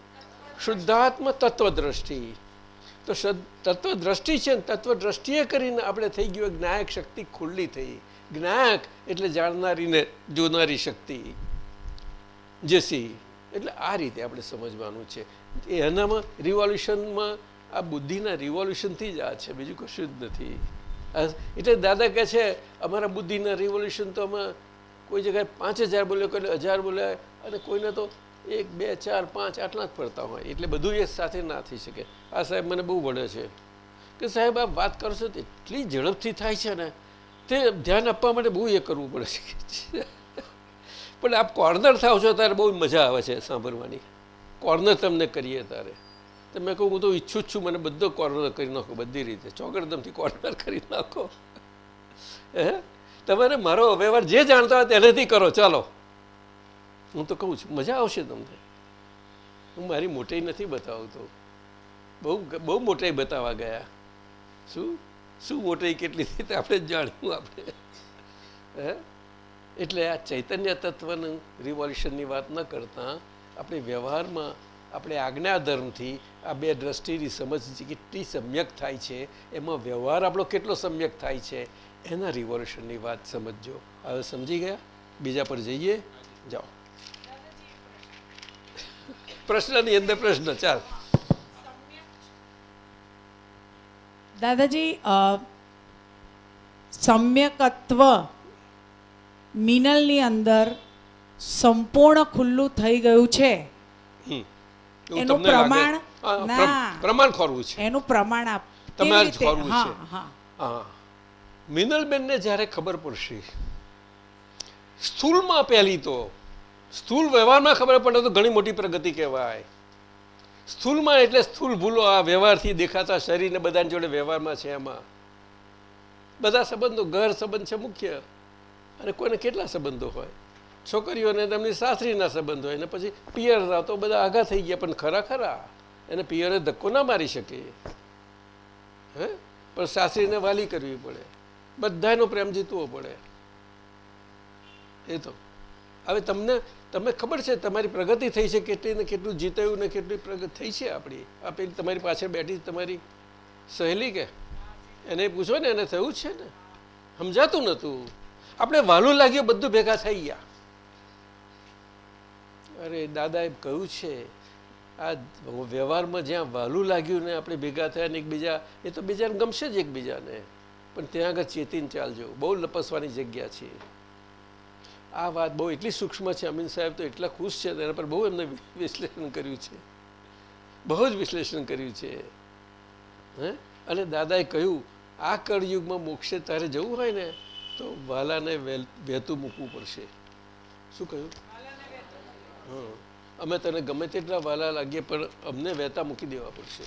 શુદ્ધાત્મ તત્વદ્રષ્ટિ. તો તત્વદ્રષ્ટિ છે ને તત્વદ્રષ્ટિએ કરીને આપણે થઈ ગયું જ્ઞાયક શક્તિ ખુલ્લી થઈ. જ્ઞાયક એટલે જાણનારીને જોનારી શક્તિ. જેસી એટલે આ રીતે આપણે સમજવાનું છે. એનામાં રિવોલ્યુશનમાં આ બુદ્ધિના રિવોલ્યુશનથી જ આ છે, બીજું કશું જ નથી. એટલે દાદા કહે છે, અમારા બુદ્ધિના રિવોલ્યુશન તો અમે કોઈ જગ્યાએ પાંચ હજાર બોલ્યો, કોઈ હજાર બોલ્યા, અને કોઈને તો એક, બે, ચાર, પાંચ આટલા જ પડતા હોય. એટલે બધું એ સાથે ના થઈ શકે. આ સાહેબ મને બહુ વળે છે કે સાહેબ આપ વાત કરશો તો એટલી ઝડપથી થાય છે ને, તે ધ્યાન આપવા માટે બહુ એ કરવું પડે છે. પણ આપ કોર્નર થાવ છો, ત્યારે બહુ મજા આવે છે સાંભળવાની. કોર્નર તમને કરીએ ત્યારે. તો મેં કહું, હું તો ઈચ્છું જ છું, મને બધો કોર્નર કરી નાખો, બધી રીતે. ચોગડદમથી કોર્નર કરી નાખો. હે? તમારે મારો વ્યવહાર જે જાણતા હોય તેનાથી કરો. ચાલો. હું તો કહું છું, મજા આવશે તમને. હું મારી મોટાઈ નથી બતાવતો. બહુ બહુ મોટાઈ બતાવવા ગયા. શું? શું મોટાઈ કેટલી થઈ આપણે જાણવું આપણે. હે? એટલે આ ચૈતન્ય તત્વનું રિવોલ્યુશનની વાત ન કરતાં, આપણે વ્યવહારમાં આપણે આજ્ઞાધર્મથી આ બે દ્રષ્ટિની સમજ કેટલી સમ્યક થાય છે, એમાં વ્યવહાર આપણો કેટલો સમ્યક થાય છે, એના રિવોલ્યુશનની વાત સમજજો. હવે સમજી ગયા? બીજા પર જઈએ? જાઓ. પ્રશ્નની અંદર પ્રશ્ન ચાલ દાદાજી સમ્યકત્વ મિનલની અંદર સંપૂર્ણ ખુલ્લું થઈ ગયું છે એનું પ્રમાણ? ના. પ્રમાણ ખોરવું છે એનું પ્રમાણ આપ તમારે ખોરવું છે. હા મિનલબેનને જ્યારે ખબર પડશે સ્થૂળમાં પહેલી તો સ્થૂળ વ્યવહારમાં ખબર પડે તો ઘણી મોટી પ્રગતિ કહેવાય. સ્થૂલમાં એટલે સ્થૂલ ભૂલો, આ વ્યવહારથી દેખાતા શરીરને બધાની જોડે વ્યવહારમાં છે એમાં બધા સંબંધો ઘર સંબંધ છે મુખ્ય. અને કોઈને કેટલા સંબંધો હોય? છોકરીઓને તેમની સાસરીના સંબંધ હોય ને પછી પિયરના તો બધા આઘા થઈ ગયા, પણ ખરા ખરા. એને પિયરે ધક્કો ના મારી શકે. હે? પણ સાસરીને વાલી કરવી પડે. બધાનો પ્રેમ જીતવો પડે. એ તો. હવે તમને તમને ખબર છે, તમારી પ્રગતિ થઈ છે, કેટલી ને કેટલું જીતાયું ને કેટલી પ્રગતિ થઈ છે આપણી? આ પેલી તમારી પાછળ બેઠી તમારી સહેલી કે? એને પૂછો ને, એને થયું છે ને. સમજાતું નહોતું આપણે વાલું લાગ્યું બધું ભેગા થઈ ગયા. અરે, દાદાએ કહ્યું છે, આ વ્યવહારમાં જ્યાં વાલું લાગ્યું ને આપણે ભેગા થયા ને એકબીજા, એ તો બીજાને ગમશે જ એકબીજાને. પણ ત્યાં આગળ ચેતીને ચાલજો. બહુ લપસવાની જગ્યા છે. આ વાત બહુ એટલી સૂક્ષ્મ છે, અમીન સાહેબ તો એટલા ખુશ છે, તેના પર બહુ એમને વિશ્લેષણ કર્યું છે. બહુ જ વિશ્લેષણ કર્યું છે. હે? અને દાદાએ કહ્યું, આ કળયુગમાં મોક્ષે તારે જવું હોય ને, તો વાલાને વેલ- વહેતું મૂકવું પડશે. શું કહ્યું? હા. અમે તને ગમે તેટલા વાલા લાગીએ, પણ અમને વહેતા મૂકી દેવા પડશે.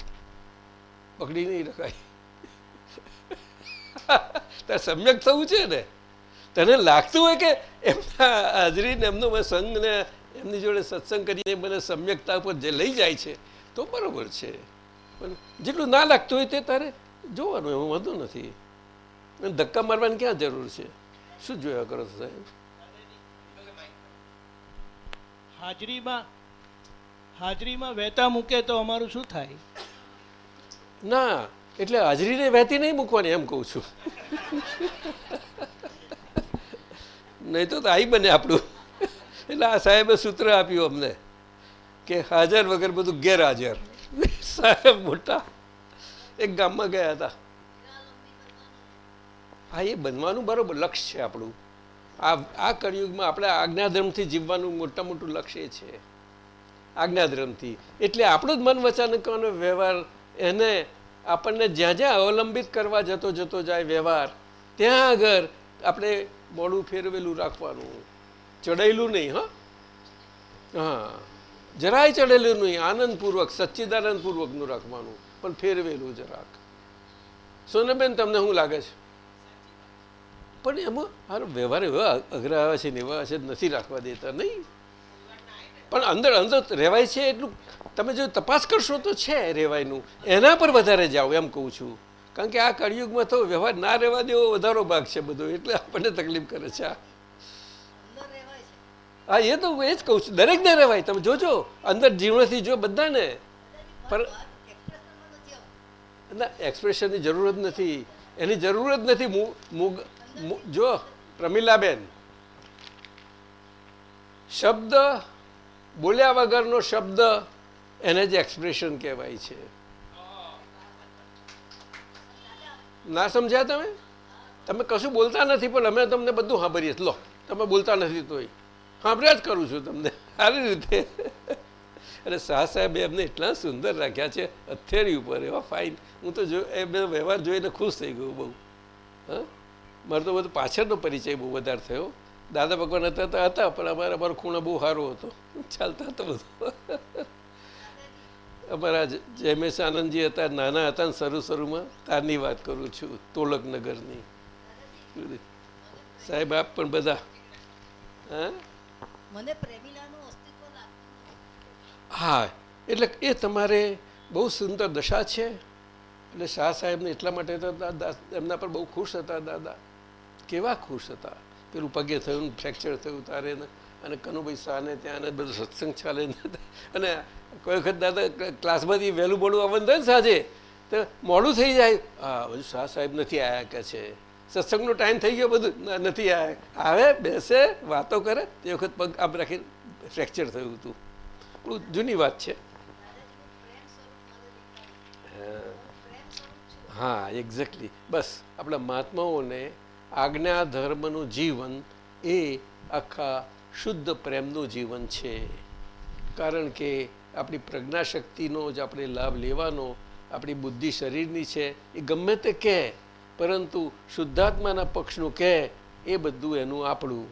પકડી નહીં રખાય. તારે સમ્યક થવું છે ને? તને લાગતું હોય કે એમના હાજરીને એમનો મેં સંઘ ને એમની જોડે સત્સંગ કરીને મને સમ્યકતા પર જે લઈ જાય છે તો બરાબર છે. પણ જેટલું ના લાગતું હોય તે તારે જોવાનું એમાં વધુ નથી. ધક્કા મારવાની ક્યાં જરૂર છે? શું જોયા કરો છો સાહેબ? હાજરીમાં હાજરીમાં વહેતા મૂકે તો અમારું શું થાય? ના એટલે હાજરીને વહેતી નહીં મૂકવાની એમ કહું છું. નહીં તો આઈ બને આપણું. એટલે આ સાહેબે સૂત્ર આપ્યું અમને કે હાજર વગર બધું ગેરહાજર. સાહેબ મોટા, એક ગામમાં ગયા હતા. હા એ બનવાનું બરોબર લક્ષ્ય છે આપણું. આ આ કળિયુગમાં આપણે આજ્ઞાધર્મથી જીવવાનું મોટા મોટું લક્ષ્ય છે. આજ્ઞાધર્મથી. એટલે આપણું જ મન વચાનકવાનો વ્યવહાર, એને આપણને જ્યાં જ્યાં અવલંબિત કરવા જતો જતો જાય વ્યવહાર, ત્યાં આગળ આપણે મોડું ફેરવેલું રાખવાનું. ચડેલું નહીં, હા. હા. જરાય ચડેલું નહીં, આનંદપૂર્વક, સચ્ચિદાનંદપૂર્વકનું રાખવાનું, પણ ફેરવેલું જરાક. સોનબેન, તમને શું લાગે છે? પણ એમાં હારો વ્યવહાર એવા અઘરા આવે છે ને એવા છે નથી રાખવા દેતા, નહીં? પણ અંદર અંદર રહેવાય છે એટલું. તમે જો તપાસ કરશો તો છે રહેવાયનું. એના પર વધારે જાઓ, એમ કહું છું. કારણ કે આ કળિયુગમાં તો વ્યવહાર ના રહેવા દેવો વધારો ભાગ છે બધો, એટલે આપણને તકલીફ કરે છે, હા. એ તો એ જ કહું છું, દરેકને રહેવાય, તમે જોજો, અંદર જીવણથી જો બધાને, પર ના એક્સપ્રેશનની જરૂર જ નથી, એની જરૂર જ નથી જો, પ્રમીલાબેન, શબ્દ બોલ્યા વગરનો શબ્દ એને જ એક્સપ્રેશન કહેવાય છે. ના સમજ્યા તમે? તમે કશું બોલતા નથી, પણ અમે તમને બધું સાંભળીએ. લો, તમે બોલતા નથી તોય. સાંભળ્યા જ કરું છું તમને. સારી રીતે. અને શાહ સાહેબે એમને એટલા સુંદર રાખ્યા છે અથેરી ઉપર. એવા ફાઇન હું તો જો, એ બે વ્યવહાર જોઈને ખુશ થઈ ગયો બહુ. હા? મારે તો બધું પાછળનો પરિચય બહુ વધારે થયો. દાદા ભગવાન હતા હતા, પણ અમારે, અમારો ખૂણો બહુ સારો હતો. ચાલતા હતો બધું. અમારા જયમેશ આનંદજી હતા નાના હતા ને શરૂ શરૂમાં તારની વાત કરું છું તોલકનગરની. સાહેબ આપ પણ બધા. હા? એટલે એ તમારે બહુ સુંદર દશા છે. એટલે શાહ સાહેબને એટલા માટે તો એમના પર બહુ ખુશ હતા દાદા. કેવા ખુશ હતા. પેલું પગે થયું ફ્રેક્ચર થયું તારે અને કનુભાઈ શાહને ત્યાં બધું સત્સંગ ચાલે અને કોઈ વખત દાદા ક્લાસમાંથી વહેલું બોલું આવવાનું થાય ને સાંજે. તો મોડું થઈ જાય. હા હજુ શાહ સાહેબ નથી આવ્યા કે છે. સત્સંગનો ટાઈમ થઈ ગયો બધું. નથી આવ્યા આવે, બેસે, વાતો કરે. તે વખત પગ આમ રાખીને ફ્રેક્ચર થયું હતું. બહુ જૂની વાત છે. હા એક્ઝેક્ટલી બસ, આપણા મહાત્માઓને આજ્ઞા ધર્મનું જીવન એ આખા શુદ્ધ પ્રેમનું જીવન છે. કારણ કે આપણી પ્રજ્ઞાશક્તિનો જ આપણે લાભ લેવાનો, આપણી બુદ્ધિ શરીરની છે, એ ગમે તે કહે, પરંતુ શુદ્ધાત્માના પક્ષનું કહે, એ બધું એનું આપણું.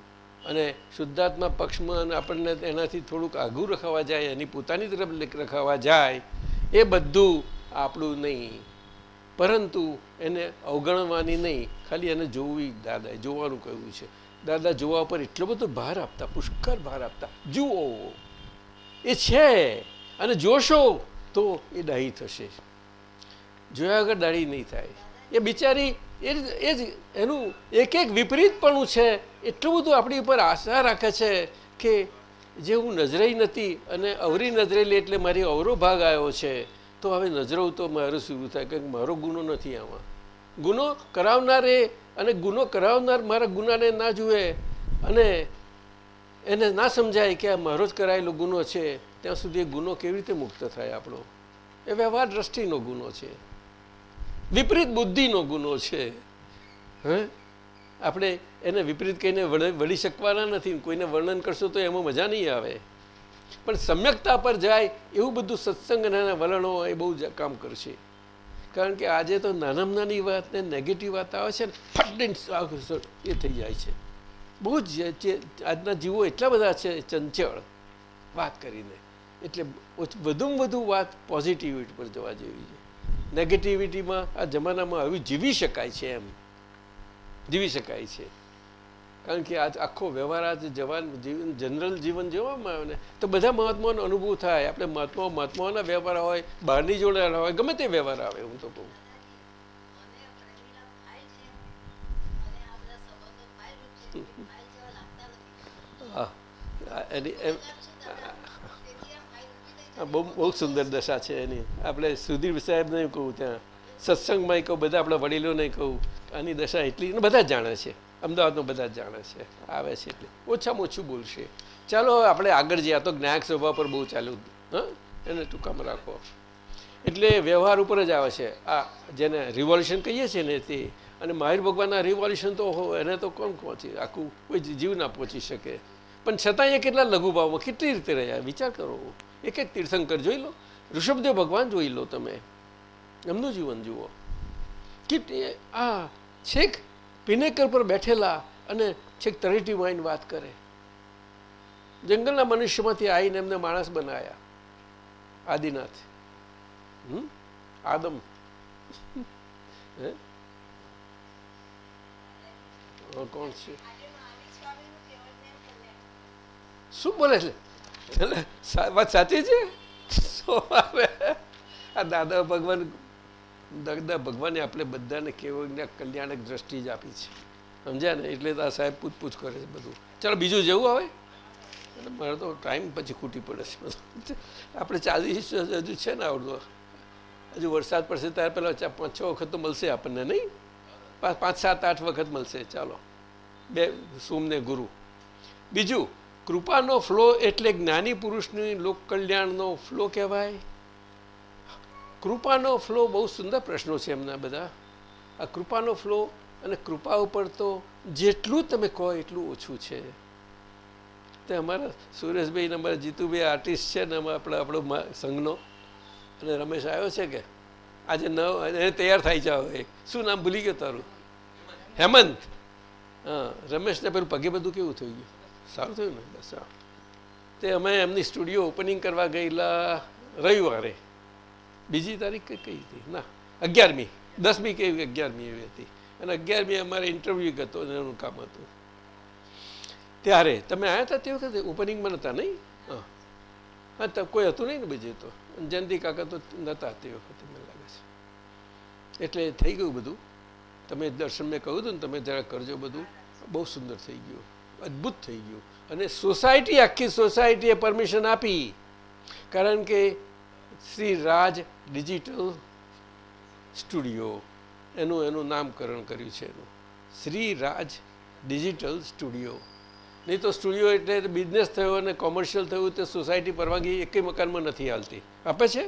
અને શુદ્ધાત્મા પક્ષમાં આપણને એનાથી થોડુંક આઘું રખાવા જાય, એની પોતાની તરફ રખાવા જાય, એ બધું આપણું નહીં. પરંતુ એને અવગણવાની નહીં. ખાલી એને જોવી દાદાએ, જોવાનું કહ્યું છે. દાદા જોવા પર એટલો બધો ભાર આપતા, પુષ્કળ ભાર આપતા, જુઓ, એ છે. અને જોશો તો એ ડાહી થશે. જોયા વગર દાઢી નહીં થાય. એ બિચારી એ જ એ જ એનું એક એક વિપરીતપણું છે. એટલું બધું આપણી ઉપર આશા રાખે છે કે જે હું નજરેઈ નથી અને અવરી નજરેલી એટલે મારી અવરો ભાગ આવ્યો છે, તો હવે નજરવું તો મારું શરૂ થાય. કે મારો ગુનો નથી આમાં. ગુનો કરાવનારે અને ગુનો કરાવનાર મારા ગુનાને ના જુએ અને એને ના સમજાય કે આ મારો જ કરાયેલો ગુનો છે. ત્યાં સુધી ગુનો કેવી રીતે મુક્ત થાય આપણો? એ વ્યવહાર દ્રષ્ટિનો ગુનો છે. વિપરીત બુદ્ધિનો ગુનો છે. હે? આપણે એને વિપરીત કહીને વળી શકવાના નથી કોઈને વર્ણન કરશો તો એમાં મજા નહીં આવે. પણ સમ્યકતા પર જાય એવું બધું સત્સંગ વલણો એ બહુ કામ કરશે. કારણ કે આજે તો નાનામાં નાની વાત ને નેગેટિવ વાત આવે છે ને, ફટ એ થઈ જાય છે. બહુ જ આજના જીવો એટલા બધા છે, ચંચળ. વાત કરીને. એટલે વધુમાં વધુ વાત પોઝિટિવિટી પર જવા જેવી છે. નેગેટિવિટીમાં આ જમાનામાં હવે જીવી શકાય છે એમ. જીવી શકાય છે. કારણ કે આજ આખો વ્યવહાર આજે જવાન જીવન જનરલ જીવન જોવામાં આવે ને તો બધા મહાત્માઓનો અનુભવ થાય. આપણે મહાત્મા મહાત્માઓના વ્યવહાર હોય બહારની જોડાયેલા હોય ગમે તે વ્યવહાર આવે હું તો કહું. મને એની બહુ બહુ સુંદર દશા છે એની. આપણે સુધીર સાહેબને કહું ત્યાં. સત્સંગમાં કહું, બધા આપણા વડીલો નહીં કહું. આની દશા એટલી બધા જ જાણે છે. અમદાવાદનું બધા જાણે છે. આવે છે એટલે. ઓછામાં ઓછું બોલશે. ચાલો, આપણે આગળ જઈએ. તો જ્ઞાયક સભા પર બહુ ચાલ્યું હા? એને ટૂંકામાં રાખો. એટલે વ્યવહાર ઉપર જ આવે છે. આ જેને રિવોલ્યુશન કહીએ છીએ ને તે. અને મહાવીર ભગવાનના રિવોલ્યુશન તો એને તો કોણ પહોંચી? આખું કોઈ જીવ ના પહોંચી શકે. પણ છતાં એ કેટલા લઘુભાવમાં, કેટલી રીતે રહ્યા? વિચાર કરો. એક એક તીર્થંકર જોઈ લો. ઋષભદેવ ભગવાન જોઈ લો તમે. એમનું જીવન જુઓ. કે આ છેક પિનેકર પર બેઠેલા અને છેક તરેટી વાઈન વાત કરે. જંગલના મનુષ્યમાંથી આવીને એમને માણસ બનાયા. આદિનાથ? આદમ? કોણ છે? શું બોલે છે? વાત સાચી છે? આ દાદા ભગવાન દાદા ભગવાને આપણે બધાને કેવું કલ્યાણક દ્રષ્ટિ જ આપી છે. સમજ્યા ને? એટલે તો આ સાહેબ પૂછપૂછ કરે છે બધું. ચાલો, બીજું જવું હવે? મારે તો ટાઈમ પછી ખૂટી પડે છે આપણે ચાલીસ હજુ છે ને આવડતો? હજુ વરસાદ પડશે ત્યારે પહેલાં પાંચ છ વખત તો મળશે આપણને, નહીં? પાંચ સાત, આઠ વખત મળશે. ચાલો. બે સોમ ને ગુરુ. બીજું? કૃપાનો ફ્લો એટલે જ્ઞાની પુરુષની લોક કલ્યાણનો ફ્લો કહેવાય. કૃપાનો ફ્લો બહુ સુંદર પ્રશ્નો છે એમના બધા. આ કૃપાનો ફ્લો અને કૃપા ઉપર તો જેટલું તમે કહો એટલું ઓછું છે. તે અમારા સુરેશભાઈ ને અમારા જીતુભાઈ આર્ટિસ્ટ છે ને આપણે આપણો સંઘનો. અને રમેશ આવ્યો છે કે આજે નવ એને તૈયાર થાય છે હવે શું નામ ભૂલી ગયો તારું? હેમંત. હા, રમેશને પેલું પગે બધું કેવું થઈ ગયું? સારું થયું ને? બસ તે અમે એમની સ્ટુડિયો ઓપનિંગ કરવા ગયેલા રવિવારે. બીજી તારીખ કઈ હતી? ના, અગિયારમી. દસમી કે અગિયારમી એવી હતી. અને અગિયારમી અમારે ઇન્ટરવ્યૂ હતો અને એનું કામ હતું. ત્યારે, તમે આવ્યા હતા તે વખતે? ઓપનિંગમાં નહોતા નહીં? હા. હા કોઈ હતું નહીં ને બીજું તો? જયંતિ કાકા તો નહોતા તે વખતે મને લાગે છે. એટલે થઈ ગયું બધું. તમે દર્શન મેં કહ્યું હતું ને, તમે જરા કરજો બધું. બહુ સુંદર થઈ ગયું. અદ્ભુત થઈ ગયું. અને સોસાયટી આખી સોસાયટીએ પરમિશન આપી. કારણ કે શ્રી રાજ ડિજિટલ સ્ટુડિયો એનું એનું નામકરણ કર્યું છે એનું. Shri Raj digital studio. નહીં તો સ્ટુડિયો એટલે બિઝનેસ થયો અને કોમર્શિયલ થયું તે સોસાયટી પરવાનગી એકે મકાનમાં નથી હાલતી. આપે છે?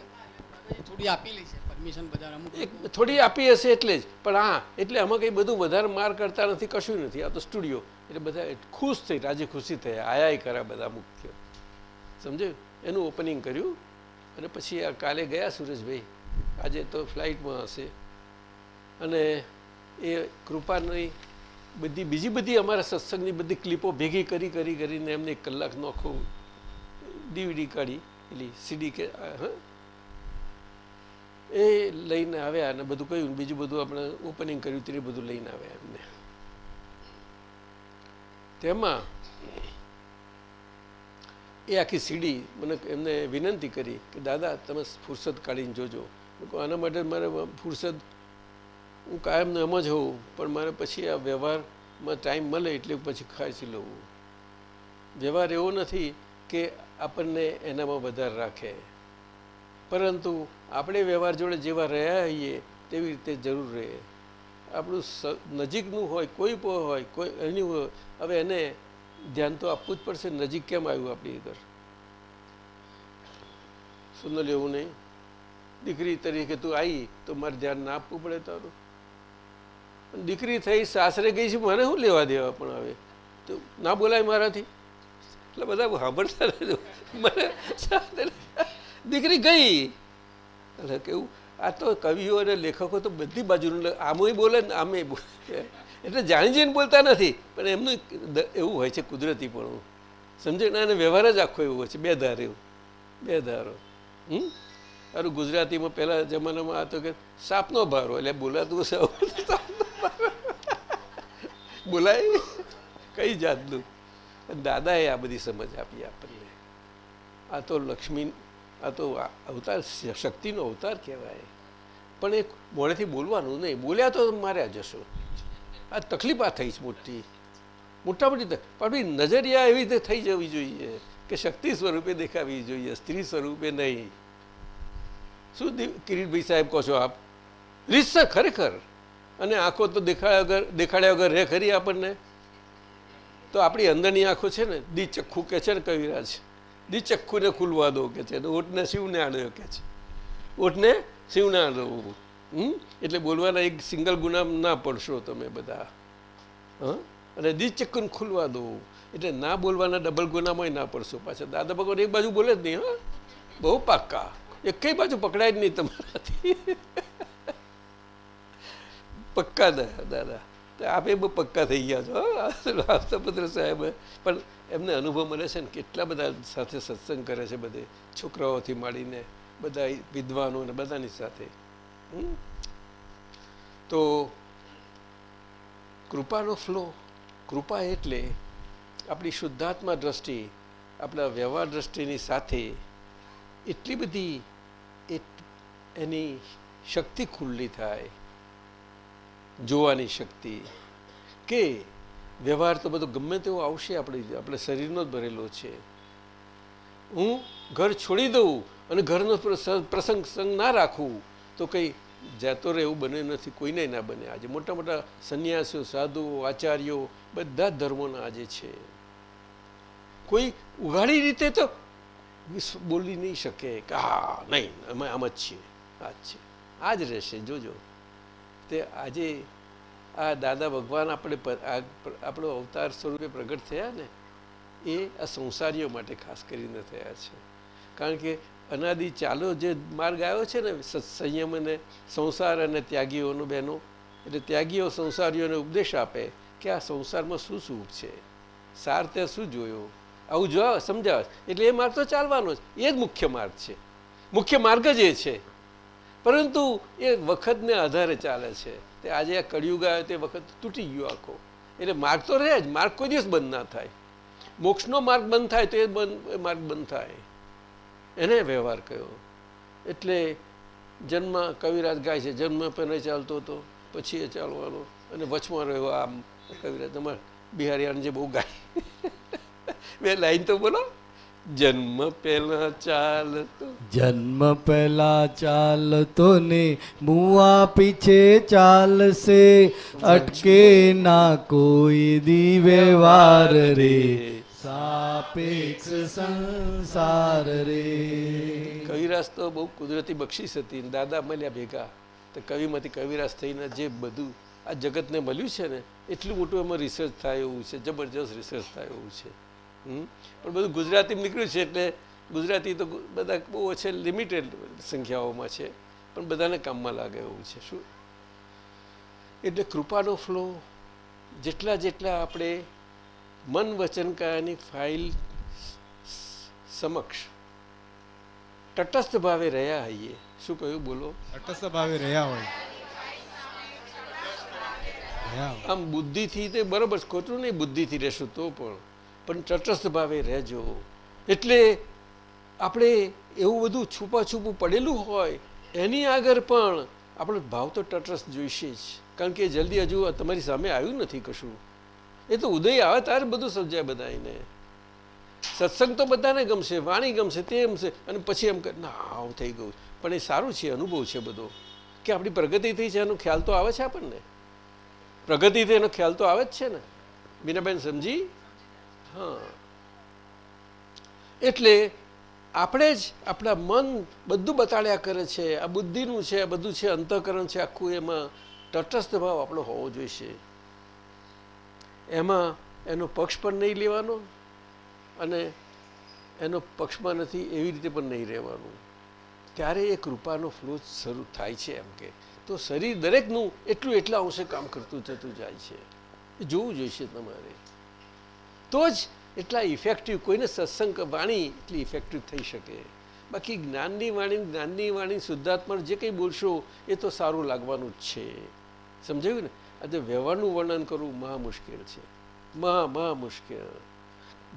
થોડી આપેલી છે પરમિશન બધા થોડી આપી હશે એટલે જ. પણ હા એટલે આમાં કંઈ બધું વધારે માર કરતા નથી કશું નથી. આ તો સ્ટુડિયો. એટલે બધા ખુશ થઈ રાજી ખુશી થયા. આયા કર્યા બધા મુખ્ય સમજ્યું? એનું ઓપનિંગ કર્યું અને પછી આ કાલે ગયા સુરેશભાઈ. આજે તો ફ્લાઇટમાં હશે. અને એ કૃપાની બધી, બીજી બધી અમારા સત્સંગની બધી ક્લિપો ભેગી કરી કરી, કરીને એમને એક કલાકનો આખો ડીવીડી કાઢી, પેલી સીડી કે હા. એ લઈને આવ્યા અને બધું કહ્યું બીજું બધું આપણે ઓપનિંગ કર્યું તે બધું લઈને આવ્યા એમને. તેમાં એ આખી સીડી મને એમને વિનંતી કરી કે, દાદા, તમે ફુરસદ કાઢીને જોજો. આના માટે મારે ફુરસદ, હું કાયમનો એમ જ હોઉં, પણ મારે પછી આ વ્યવહારમાં ટાઈમ મળે એટલે પછી ખાંસી લઉં. વ્યવહાર એવો નથી કે આપણને એનામાં વધારે રાખે. પરંતુ આપણે વ્યવહાર જોડે જેવા રહ્યા હોઈએ, તેવી રીતે જરૂર રહે. આપણું નજીકનું હોય, કોઈ પણ હોય, કોઈ એની હવે એને ધ્યાન તો આપવું જ પડશે. નજીક કેમ આવ્યું આપણી ઘર સુંદર એવું નહીં. દીકરી તરીકે તું આવી તો મારે ધ્યાન ના આપવું પડે તારું. દીકરી થઈ, સાસરે ગઈ છે, મને શું લેવા દેવા પણ હવે? તો ના બોલાય મારાથી? એટલે બધા સાંભળતા રહેજો. મને દીકરી ગઈ. એટલે કેવું, આ તો કવિઓ અને લેખકો તો બધી બાજુનું આમેય બોલે ને આમે બોલે. એટલે જાણી જઈને બોલતા નથી. પણ એમનું એવું હોય છે કુદરતી પણ સમજે ને વ્યવહાર જ આખો એવો હોય છે. બે ધાર એવું. બે ધારો. હમ? અરે ગુજરાતીમાં પહેલા જમાનામાં આ તો કે સાપનો ભારો, એટલે બોલાતું સૌ બોલાય? કઈ જાતનું? દાદાએ આ બધી સમજ આપી આપણને. આ તો લક્ષ્મી, આ તો અવતાર, શક્તિનો અવતાર કહેવાય. પણ એ મોડેથી બોલવાનું નહીં. બોલ્યા તો માર્યા જશો. આ તકલીફ આ થઈ છે મોટી. મોટા મોટી પણ નજરિયા એવી રીતે થઈ જવી જોઈએ કે શક્તિ સ્વરૂપે દેખાવી જોઈએ, સ્ત્રી સ્વરૂપે નહીં. શું કિરીટભાઈ સાહેબ કહો છો આપ? રીતસર ખરેખર. અને આંખો તો દેખાડ્યા વગર દેખાડ્યા વગર રહે ખરી આપણને? તો આપણી અંદરની આંખો છે ને, દી કે છે ને કવિરાજ? છે ચખ્ખુને ખુલવા દો કે છે ઓટને શિવને આણ્યો કે છે. ઓટને શિવને આણવું એટલે બોલવાના એક સિંગલ ગુના ના પડશો તમે બધા. હં? અને દી ખુલવા દો. એટલે ના બોલવાના ડબલ ગુનામાં ના પડશો પાછા. દાદા ભગવાન એક બાજુ બોલે જ નહીં, હા? બહુ પાક્કા. એક કઈ બાજુ પકડાય જ નહીં તમારાથી. પક્કા દાદા. આપે બહુ પક્કા થઈ ગયા છો? હસ્તપત્ર સાહેબ. પણ એમને અનુભવ મળે છે ને કેટલા બધા સાથે સત્સંગ કરે છે બધે. છોકરાઓથી માંડીને બધા વિદ્વાનો ને બધાની સાથે? તો કૃપાનો ફ્લો કૃપા એટલે આપણી શુદ્ધાત્મા દ્રષ્ટિ, આપણા વ્યવહાર દ્રષ્ટિની સાથે એટલી બધી એની શક્તિ ખુલ્લી થાય, જોવાની શક્તિ કે વ્યવહાર તો બધો ગમે તેવો આવશે આપણે આપણે શરીરનો જ ભરેલો છે. હું ઘર છોડી દઉં અને ઘરનો પ્રસંગ સંગ ના રાખું તો કંઈ જાતો રહે એવું બને નથી, કોઈને ના બને. આજે મોટા મોટા સંન્યાસીઓ, સાધુઓ, આચાર્યો, બધા ધર્મોના આજે છે. કોઈ ઉઘાડી રીતે તો બોલી નહીં શકે કે, હા, નહીં, અમે આમ જ છીએ. આ જ છે. આ જ રહેશે. જોજો. તે આજે આ દાદા ભગવાન આપણે આપણો અવતાર સ્વરૂપે પ્રગટ થયા ને, એ આ સંસારીઓ માટે ખાસ કરીને થયા છે. કારણ કે અનાદિ ચાલો જે માર્ગ આવ્યો છે ને સંયમ અને સંસાર અને ત્યાગીઓનો બહેનો એટલે ત્યાગીઓ સંસારીઓને ઉપદેશ આપે કે આ સંસારમાં શું શું છે? સાર તે શું જોયો? આવું જો સમજાવે. એટલે એ માર્ગ તો ચાલવાનો જ. એ જ મુખ્ય માર્ગ છે. મુખ્ય માર્ગ જ એ છે. પરંતુ એ વખતને આધારે ચાલે છે. તે આજે આ કળિયુગ આવ્યો, તે વખત તૂટી ગયો આખો. એટલે માર્ગ તો રહે જ. માર્ગ કોઈ દિવસ બંધ ના થાય. મોક્ષનો માર્ગ બંધ થાય તો એ બંધ માર્ગ બંધ થાય. એને વ્યવહાર કયો એટલે જન્મ કવિરાજ ગાય છે જન્મ પહેલે ચાલતો હતો પછી એ ચાલવાનો. અને વચમાં રહ્યો આમ કવિરાજ તમારે બિહારીયાને જે બહુ ગાય. બે લાઈન તો બોલો. જન્મ પહેલા ચાલતો. જન્મ પહેલા ચાલતો ને મુઆ પીછે ચાલશે. અટકે ના કોઈ દી વ્યવહાર રે. સાપેક્ષ સંસાર રે. કવિરાજ તો બહુ કુદરતી બક્ષિસ હતી દાદા મળ્યા ભેગા. તો કવિમાંથી કવિરાજ થઈને જે બધું આ જગતને મળ્યું છે ને, એટલું મોટું એમાં રિસર્ચ થાય એવું છે, જબરજસ્ત રિસર્ચ થાય એવું છે? પણ બધું ગુજરાતીમાં નીકળ્યું છે એટલે ગુજરાતી તો બધા બહુ ઓછે લિમિટેડ સંખ્યાઓમાં છે, પણ બધાને કામમાં લાગે એવું છે. શું? એટલે કૃપાનો ફ્લો જેટલા જેટલા આપણે મન વચન કાયાની ફાઇલ સમક્ષ તટસ્થ ભાવે રહ્યા હઈએ. શું કહ્યું? બોલો. તટસ્થ ભાવે રહ્યા હોય. આમ બુદ્ધિથી તે બરોબર ખોટું નહીં બુદ્ધિથી રહેશું તો પણ. પણ તટસ્થ ભાવે રહેજો. એટલે આપણે એવું બધું છૂપાછૂપું પડેલું હોય એની આગળ પણ આપણો ભાવ તો તટસ્થ જોઈશે જ. કારણ કે જલ્દી હજુ તમારી સામે આવ્યું નથી કશું. એ તો ઉદય આવે ત્યારે બધું સમજાય બધાને સત્સંગ તો બધાને ગમશે, વાણી ગમશે, તે ગમશે, અને પછી એમ કે, ના, આવું થઈ ગયું. પણ એ સારું છે, અનુભવ છે બધો. કે આપણી પ્રગતિ થઈ છે, એનો ખ્યાલ તો આવે છે આપણને. પ્રગતિથી એનો ખ્યાલ તો આવે જ છે ને. મીનાબેન સમજી? હા. એટલે આપણે જ આપણા મન બધું બતાડ્યા કરે છે, આ બુદ્ધિનું છે, આ બધું છે, અંતઃકરણ છે, આખું એમાં તટસ્થ ભાવ આપણો હોવો જોઈશે એમાં એનો પક્ષ પણ નહીં લેવાનો અને એનો પક્ષમાં નથી એવી રીતે પણ નહીં રહેવાનું. ત્યારે એ કૃપાનો ફ્લો શરૂ થાય છે એમ કે. તો શરીર દરેકનું એટલું એટલા અંશે કામ કરતું થતું જાય છે. એ જોવું જોઈશે તમારે. તો જ એટલા ઇફેક્ટિવ કોઈને સત્સંગ વાણી એટલી ઇફેક્ટિવ થઈ શકે. બાકી જ્ઞાનની વાણી જ્ઞાનની વાણી શુદ્ધાત્મા જે કંઈ બોલશો એ તો સારું લાગવાનું જ છે. સમજાયું ને? આજે વ્યવહારનું વર્ણન કરવું મહા મુશ્કેલ છે. મહા મહા મુશ્કેલ.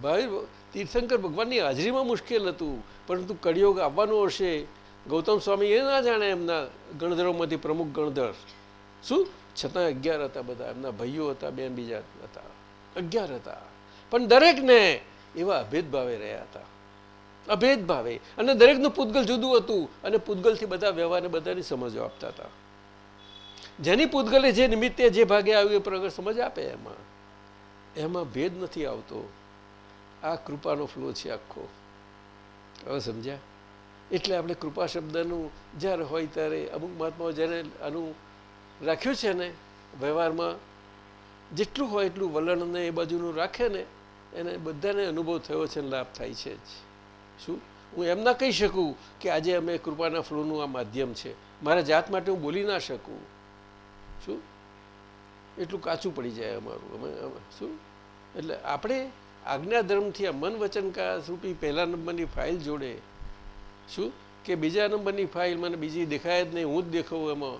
ભાઈ, તીર્થંકર ભગવાનની હાજરીમાં મુશ્કેલ હતું, પરંતુ કળિયોગ આવવાનો હશે. ગૌતમ સ્વામી એ ના જાણે એમના ગણધરોમાંથી પ્રમુખ ગણધર. શું? છતાં અગિયાર હતા બધા. એમના ભાઈઓ હતા, બેન બીજા હતા. અગિયાર હતા. પણ દરેકને એવા અભેદભાવે રહ્યા હતા. અભેદભાવે. અને દરેકનું પૂતગલ જુદું હતું અને પૂતગલથી બધા વ્યવહારને બધાની સમજો આપતા હતા. જેની પૂતગલે જે નિમિત્તે જે ભાગે આવ્યું એ પ્રગટ સમજ આપે એમાં. એમાં ભેદ નથી આવતો. આ કૃપાનો ફ્લો છે આખો. હવે સમજ્યા? એટલે આપણે કૃપા શબ્દનું જ્યારે હોય ત્યારે અમુક મહાત્માઓ જ્યારે આનું રાખ્યું છે ને વ્યવહારમાં, જેટલું હોય એટલું વલણને એ બાજુનું રાખે ને, એને બધાને અનુભવ થયો છે લાભ થાય છે જ. શું? હું એમ ના કહી શકું કે આજે અમે કૃપાના ફ્લોનું આ માધ્યમ છે. મારા જાત માટે હું બોલી ના શકું. શું? એટલું કાચું પડી જાય અમારું. અમે શું? એટલે આપણે આજ્ઞા ધર્મથી આ મન વચન કા રૂપી પહેલા નંબરની ફાઇલ જોડે શું? કે બીજા નંબરની ફાઇલ મને બીજી દેખાય જ નહીં હું જ દેખાવું એમાં.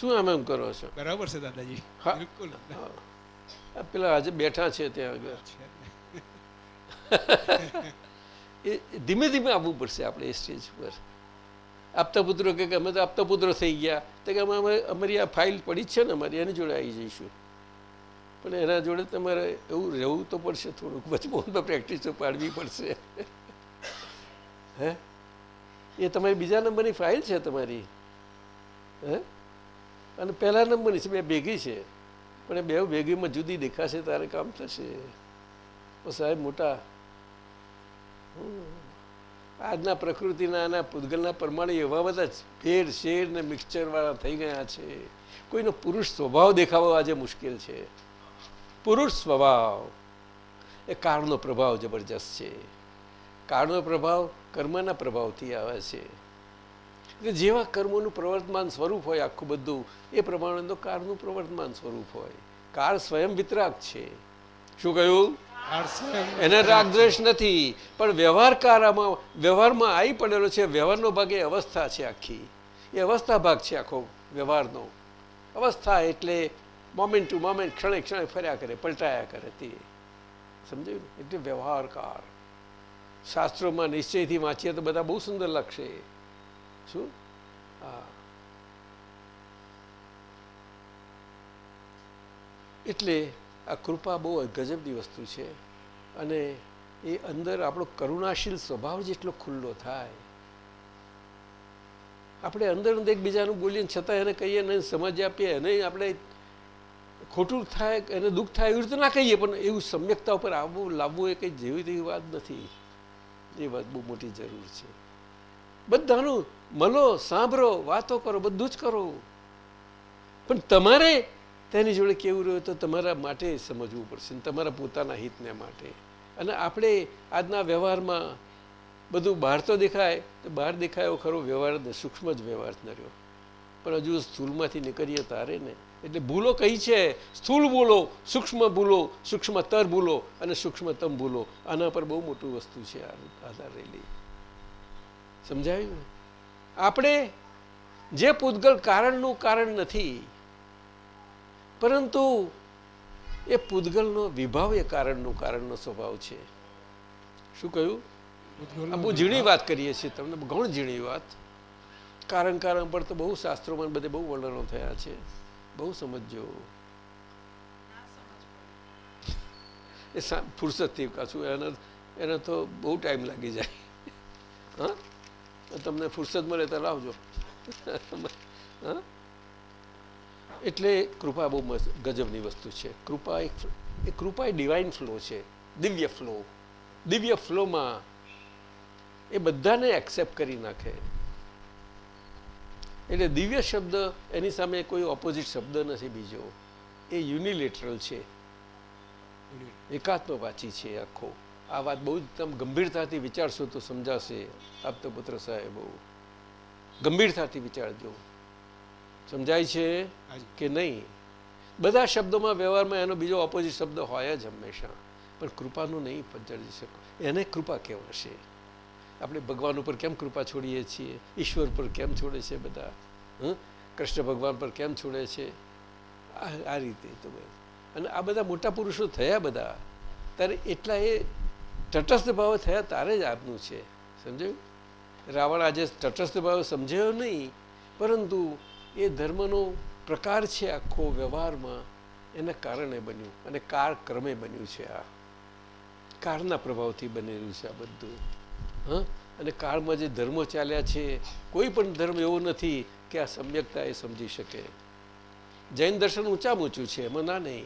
શું આમ એમ કરો છો? બરાબર છે દાદાજી. બિલકુલ. પેલા આજે બેઠા છે ત્યાં આગળ. એ ધીમે ધીમે આવવું પડશે આપણે એ સ્ટેજ પર આપતા પુત્રો કે અમે તો આપતા પુત્રો થઈ ગયા. તો કે અમે અમે- અમારી આ ફાઇલ પડી છે ને અમારી, એની જોડે આવી જઈશું. પણ એના જોડે તમારે એવું રહેવું તો પડશે થોડુંક. વચમાં પ્રેક્ટિસ તો પાડવી પડશે. હે? એ તમારી બીજા નંબરની ફાઇલ છે તમારી. હે? અને પહેલા નંબરની છે, બે ભેગી છે. પણ એ બે ભેગીમાં જુદી દેખાશે, તારે કામ થશે. સાહેબ મોટા. હમ. આજના પ્રકૃતિના આના પૂતગલના પ્રમાણે એવા બધા ભેડ શેડ ને મિક્સચરવાળા થઈ ગયા છે. કોઈનો પુરુષ સ્વભાવ દેખાવો આજે મુશ્કેલ છે. પુરુષ સ્વભાવ એ કાળનો પ્રભાવ જબરજસ્ત છે. કાળનો પ્રભાવ કર્મના પ્રભાવથી આવે છે. એટલે જેવા કર્મોનું પ્રવર્તમાન સ્વરૂપ હોય આખું બધું, એ પ્રમાણે તો કાળનું પ્રવર્તમાન સ્વરૂપ હોય. કાળ સ્વયં વિતરાક છે. શું કહ્યું? એને રાગદ્વેષ નથી, પણ વ્યવહારકારામાં વ્યવહારમાં આવી પડેલો છે, વ્યવહારનો ભાગ એ અવસ્થા છે આખી. એ અવસ્થા ભાગ છે આખો વ્યવહારનો. અવસ્થા એટલે મોમેન્ટ ટુ મોમેન્ટ ક્ષણે ક્ષણે ફર્યા કરે, પલટાયા કરે તે. સમજાયું એટલે વ્યવહારકાર. શાસ્ત્રોમાં નિશ્ચયથી વાંચીએ તો બધા બહુ સુંદર લાગશે શું? હા. એટલે આ કૃપા બહુ ગજબની વસ્તુ છે. અને એ અંદર આપણો કરુણાશીલ સ્વભાવ જેટલો ખુલ્લો થાય. આપણે અંદર એકબીજાનું બોલીએ છતાં એને કહીએ ને સમજ આપીએ એને આપણે ખોટું થાય, એને દુઃખ થાય એવી રીતે ના કહીએ, પણ એવું સમ્યકતા ઉપર આવવું, લાવવું એ કંઈ જેવી તેવી વાત નથી. એ વાત બહુ મોટી જરૂર છે. બધાનું મળો સાંભળો, વાતો કરો, બધું જ કરો. પણ તમારે તેની જોડે કેવું રહ્યું તો તમારા માટે સમજવું પડશે તમારા પોતાના હિતને માટે. અને આપણે આજના વ્યવહારમાં બધું બહાર તો દેખાય, તો બહાર દેખાયો ખરો વ્યવહાર સૂક્ષ્મ જ વ્યવહાર ન રહ્યો. પણ હજુ સ્થૂલમાંથી નીકળીએ તારે ને. એટલે ભૂલો કઈ છે? સ્થૂળ ભૂલો, સૂક્ષ્મ ભૂલો, સૂક્ષ્મતર ભૂલો અને સૂક્ષ્મતમ ભૂલો. આના પર બહુ મોટું વસ્તુ છે આધાર રહેલી સમજાયું આપણે જે પૂતગલ કારણનું કારણ નથી પરંતુ એ પૂતગલનો વિભાવ એ કારણનું કારણનો સ્વભાવ છે. શું કહ્યું? બહુ ઝીણી વાત કરીએ છીએ તમને ઘણું ઝીણી વાત. કારણ કારણ પર તો બહુ શાસ્ત્રોમાં બધે બહુ વર્ણનો થયા છે. બહુ સમજજો. એ ફુરસદથી પાછું એને એને તો બહુ ટાઈમ લાગી જાય. હા? તમને ફુરસદ મળે તો લાવજો. હા? એટલે કૃપા બહુ ગજબની વસ્તુ છે. કૃપા એક એ કૃપા એ ડિવાઇન ફ્લો છે. દિવ્ય ફ્લો દિવ્ય ફ્લોમાં એ બધાને એક્સેપ્ટ કરી નાખે. એટલે દિવ્ય શબ્દ એની સામે કોઈ ઓપોઝિટ શબ્દ નથી બીજો. એ યુનિલેટરલ છે. એકાત્મવાચી છે આખો. આ વાત બહુ તમે ગંભીરતાથી વિચારશો તો સમજાશે આપતો પુત્ર સાહેબ. બહુ ગંભીરતાથી વિચારજો. સમજાય છે કે નહીં? બધા શબ્દોમાં વ્યવહારમાં એનો બીજો ઓપોઝિટ શબ્દ હોય જ હંમેશા. પણ કૃપાનું નહીં પંચરી શકો. એને કૃપા કહેવાશે આપણે ભગવાન ઉપર કેમ કૃપા છોડીએ છીએ? ઈશ્વર પર કેમ છોડે છે બધા? હં? કૃષ્ણ ભગવાન પર કેમ છોડે છે? આ રીતે તો. અને આ બધા મોટા પુરુષો થયા બધા. ત્યારે એટલા એ તટસ્થ ભાવ થયા તારે જ આપનું છે. સમજાયું? રાવણ આજે તટસ્થ ભાવ સમજાયો નહીં. પરંતુ એ ધર્મનો પ્રકાર છે આખો વ્યવહારમાં એના કારણે બન્યું અને કાળ ક્રમે બન્યું છે આ. કાળના પ્રભાવથી બનેલું છે આ બધું. હં? અને કાળમાં જે ધર્મો ચાલ્યા છે, કોઈ પણ ધર્મ એવો નથી કે આ સમ્યકતા એ સમજી શકે. જૈન દર્શન ઊંચામાં ઊંચું છે, એમાં ના નહીં.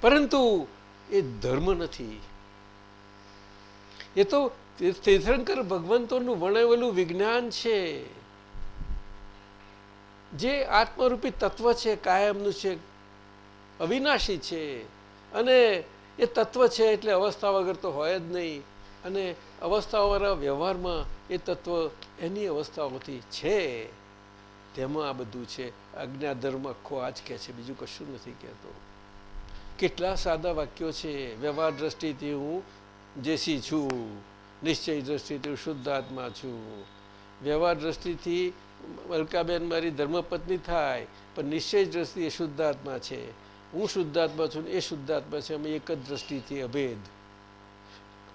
પરંતુ એ ધર્મ નથી. એ તો તીર્થ- તીર્થંકર ભગવંતોનું વર્ણવેલું વિજ્ઞાન છે. જે આત્મરૂપી તત્વ છે, કાયમનું છે, અવિનાશી છે, અને એ તત્વ છે એટલે અવસ્થા વગર તો હોય જ નહીં. અને અવસ્થાઓવાળા વ્યવહારમાં એ તત્વ એની અવસ્થાઓથી છે. તેમાં આ બધું છે. અજ્ઞાધર્મ આખો આ જ કહે છે. બીજું કશું નથી કહેતો. કેટલા સાદા વાક્યો છે. વ્યવહાર દ્રષ્ટિથી હું જેસી છું. નિશ્ચય દ્રષ્ટિથી હું શુદ્ધ આત્મા છું. વ્યવહાર દ્રષ્ટિથી અલકાબેન મારી ધર્મપત્ની થાય, પણ નિશ્ચય દ્રષ્ટિ એ શુદ્ધાત્મા છે. હું શુદ્ધાત્મા છું એ શુદ્ધાત્મા છે. અમે એક જ દ્રષ્ટિથી અભેદ.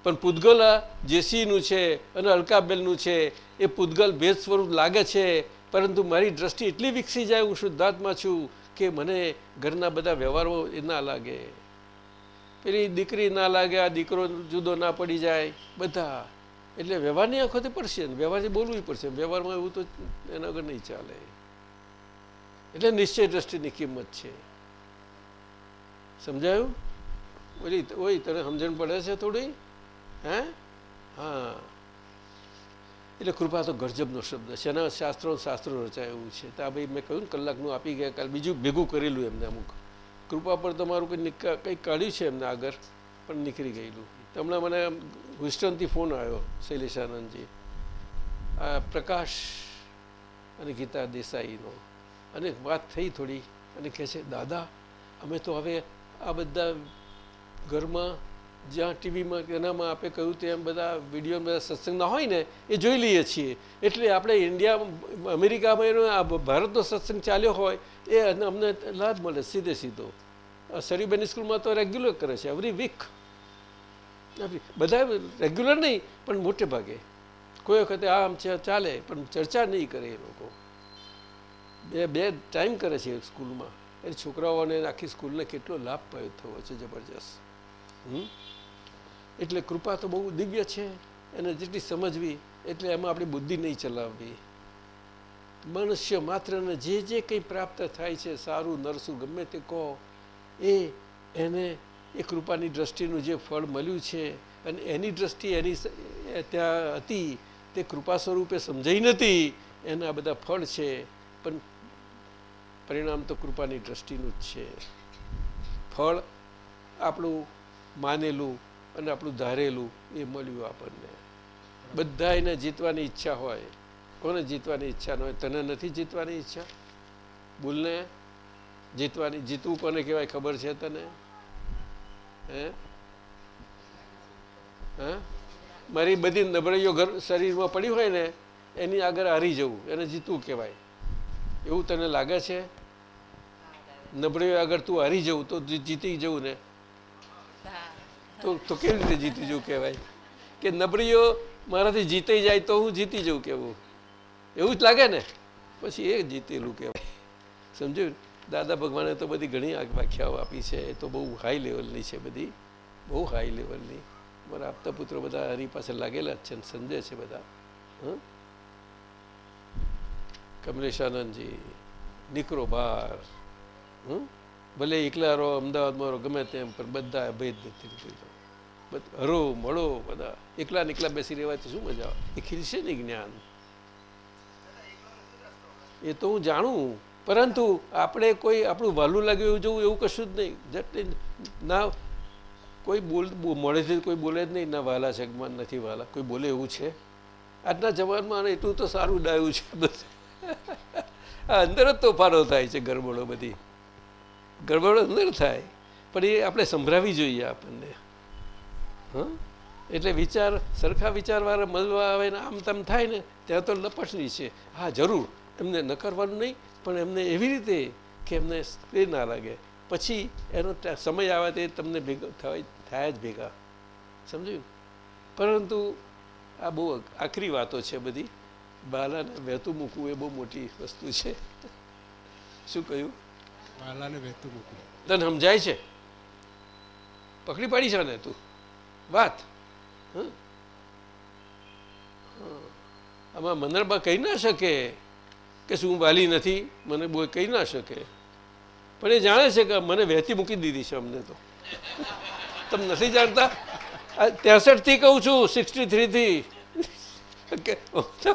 પણ પૂતગલ જેસીનું છે અને અલકાબેલનું છે, એ પૂતગલ ભેદ સ્વરૂપ લાગે છે, પરંતુ મારી દ્રષ્ટિ એટલી વિકસી જાય હું શુદ્ધાત્મા છું કે મને ઘરના બધા વ્યવહારો એ ના લાગે. પેલી દીકરી ના લાગે, આ દીકરો જુદો ના પડી જાય, બધા એટલે વ્યવહારની આંખોથી પડશે ને, વ્યવહારથી બોલવું પડશે. વ્યવહારમાં એવું તો એના વગર નહીં ચાલે. એટલે નિશ્ચય દ્રષ્ટિની કિંમત છે. સમજાયું? ઓલી ઓય, તને સમજણ પડે છે થોડી? હે? હા. એટલે કૃપા તો ગરજબનો શબ્દ છે. એના શાસ્ત્રો શાસ્ત્રો રચાય છે. તો ભાઈ મેં કહ્યું કલાકનું આપી ગયા, કાલે બીજું ભેગું કરેલું એમને અમુક. કૃપા પર તમારું કંઈ કંઈક કાઢ્યું છે એમને આગળ? પણ નીકળી ગયેલું. તો હમણાં મને હુસ્ટનથી ફોન આવ્યો, શૈલેષાનંદજી. આ પ્રકાશ અને ગીતા દેસાઈનો. અને વાત થઈ થોડી, અને કહે છે, દાદા, અમે તો હવે આ બધા ઘરમાં જ્યાં ટીવીમાં, એનામાં આપણે કહ્યું તેમ બધા વીડિયો, બધા સત્સંગના હોય ને, એ જોઈ લઈએ છીએ. એટલે આપણે ઇન્ડિયા, અમેરિકામાં એનો આ ભારતનો સત્સંગ ચાલ્યો હોય, એ અમને- લાભ મળે સીધે સીધો. સરીબેની સ્કૂલમાં તો રેગ્યુલર કરે છે એવરી વીક બધા રેગ્યુલર નહીં, પણ મોટે ભાગે. કોઈ વખતે આમ છે ચાલે, પણ ચર્ચા નહીં કરે એ લોકો. બે બે ટાઈમ કરે છે સ્કૂલમાં. એ છોકરાઓને આખી સ્કૂલને કેટલો લાભ પાયો થયો છે જબરજસ્ત? એટલે કૃપા તો બહુ દિવ્ય છે, એને જેટલી સમજવી, એટલે એમાં આપણી બુદ્ધિ નહીં ચલાવવી. મનુષ્ય માત્રને જે જે કંઈ પ્રાપ્ત થાય છે, સારું, નરસું, ગમે તે કહો, એ એને એ કૃપાની દ્રષ્ટિનું જે ફળ મળ્યું છે અને એની દ્રષ્ટિ એની ત્યાં હતી, તે કૃપા સ્વરૂપે સમજાઈ નથી, એના બધા ફળ છે, પણ પરિણામ તો કૃપાની દ્રષ્ટિનું જ છે. ફળ આપણું માનેલું અને આપણું ધારેલું એ મળ્યું આપણને. બધા એને જીતવાની ઈચ્છા હોય. કોને જીતવાની ઈચ્છા ન હોય? તને નથી જીતવાની ઈચ્છા? બોલને જીતવાની, જીતવું કોને કહેવાય? ખબર છે તને? હે? મારી બધી નબળાઈઓ ઘર શરીરમાં પડી હોય ને, એની આગળ હારી જવું, એને જીતવું કહેવાય. એવું તને લાગે છે? નબળાઈઓ આગળ તું હારી જવું, તો જીતી જવું ને. તો તો કેવી રીતે જીતી જવું કહેવાય? કે નબળીઓ મારાથી જીતી જાય તો હું જીતી જવું કેવું એવું જ લાગે ને? પછી એ જીતેલું કહેવાય. સમજ્યું? દાદા ભગવાને તો બધી ઘણી વ્યાખ્યાઓ આપી છે. એ તો બહુ હાઈ લેવલની છે બધી. બહુ હાઈ લેવલની મારા આપતા પુત્રો બધા હરી પાસે લાગેલા જ છે સમજે છે બધા. હં? કમલેશાનંદજી, નીકળો બહાર. હં? ભલે એકલા રહો, અમદાવાદમાં રહો, ગમે તેમ, પણ બધા ભેદ નથી હરો, મળો બધા. એકલા નીકલા બેસી રહેવાથી શું મજા આવે? એ ખીલશે ને જ્ઞાન. એ તો હું જાણું. પરંતુ આપણે કોઈ આપણું વાલું લાગ્યું એવું જવું, એવું કશું જ નહીં. જેટલી ના, કોઈ બોલ મોડેથી કોઈ બોલે જ નહીં. ના વાલા છે નથી વાલા. કોઈ બોલે એવું છે? આજના જમાનમાં એટલું તો સારું ડાયું છે અંદર જ તોફાનો થાય છે ગરબડો બધી. ગરબડો અંદર થાય. પણ એ આપણે સંભળાવી જોઈએ આપણને. હં? એટલે વિચાર, સરખા વિચારવાળા મળવા આવે ને આમ તેમ થાય ને, ત્યાં તો લપસણી છે. હા, જરૂર. એમને ન કરવાનું નહીં. પણ એમને એવી રીતે કે એમને સ્પ્રે ના લાગે. પછી એનો સમય આવે તે તમને ભેગા થાય થાય જ ભેગા. સમજ્યું? પરંતુ આ બહુ આખરી વાતો છે બધી. બાલાને વહેતું મૂકવું એ બહુ મોટી વસ્તુ છે. શું કહ્યું? બાલાને વહેતું મૂકવું. તને સમજાય છે? પકડી પાડી છે ને તું. વાત. આમાં મનરબા કહી ના શકે. કે શું વાલી નથી, મને બોય કહી ના શકે. પણ એ જાણે છે કે મને વહેતી મૂકી દીધી છે અમને તો. તમે નથી જાણતા? આ ત્રેસઠ કહું છું, સિક્સટી થ્રીથી.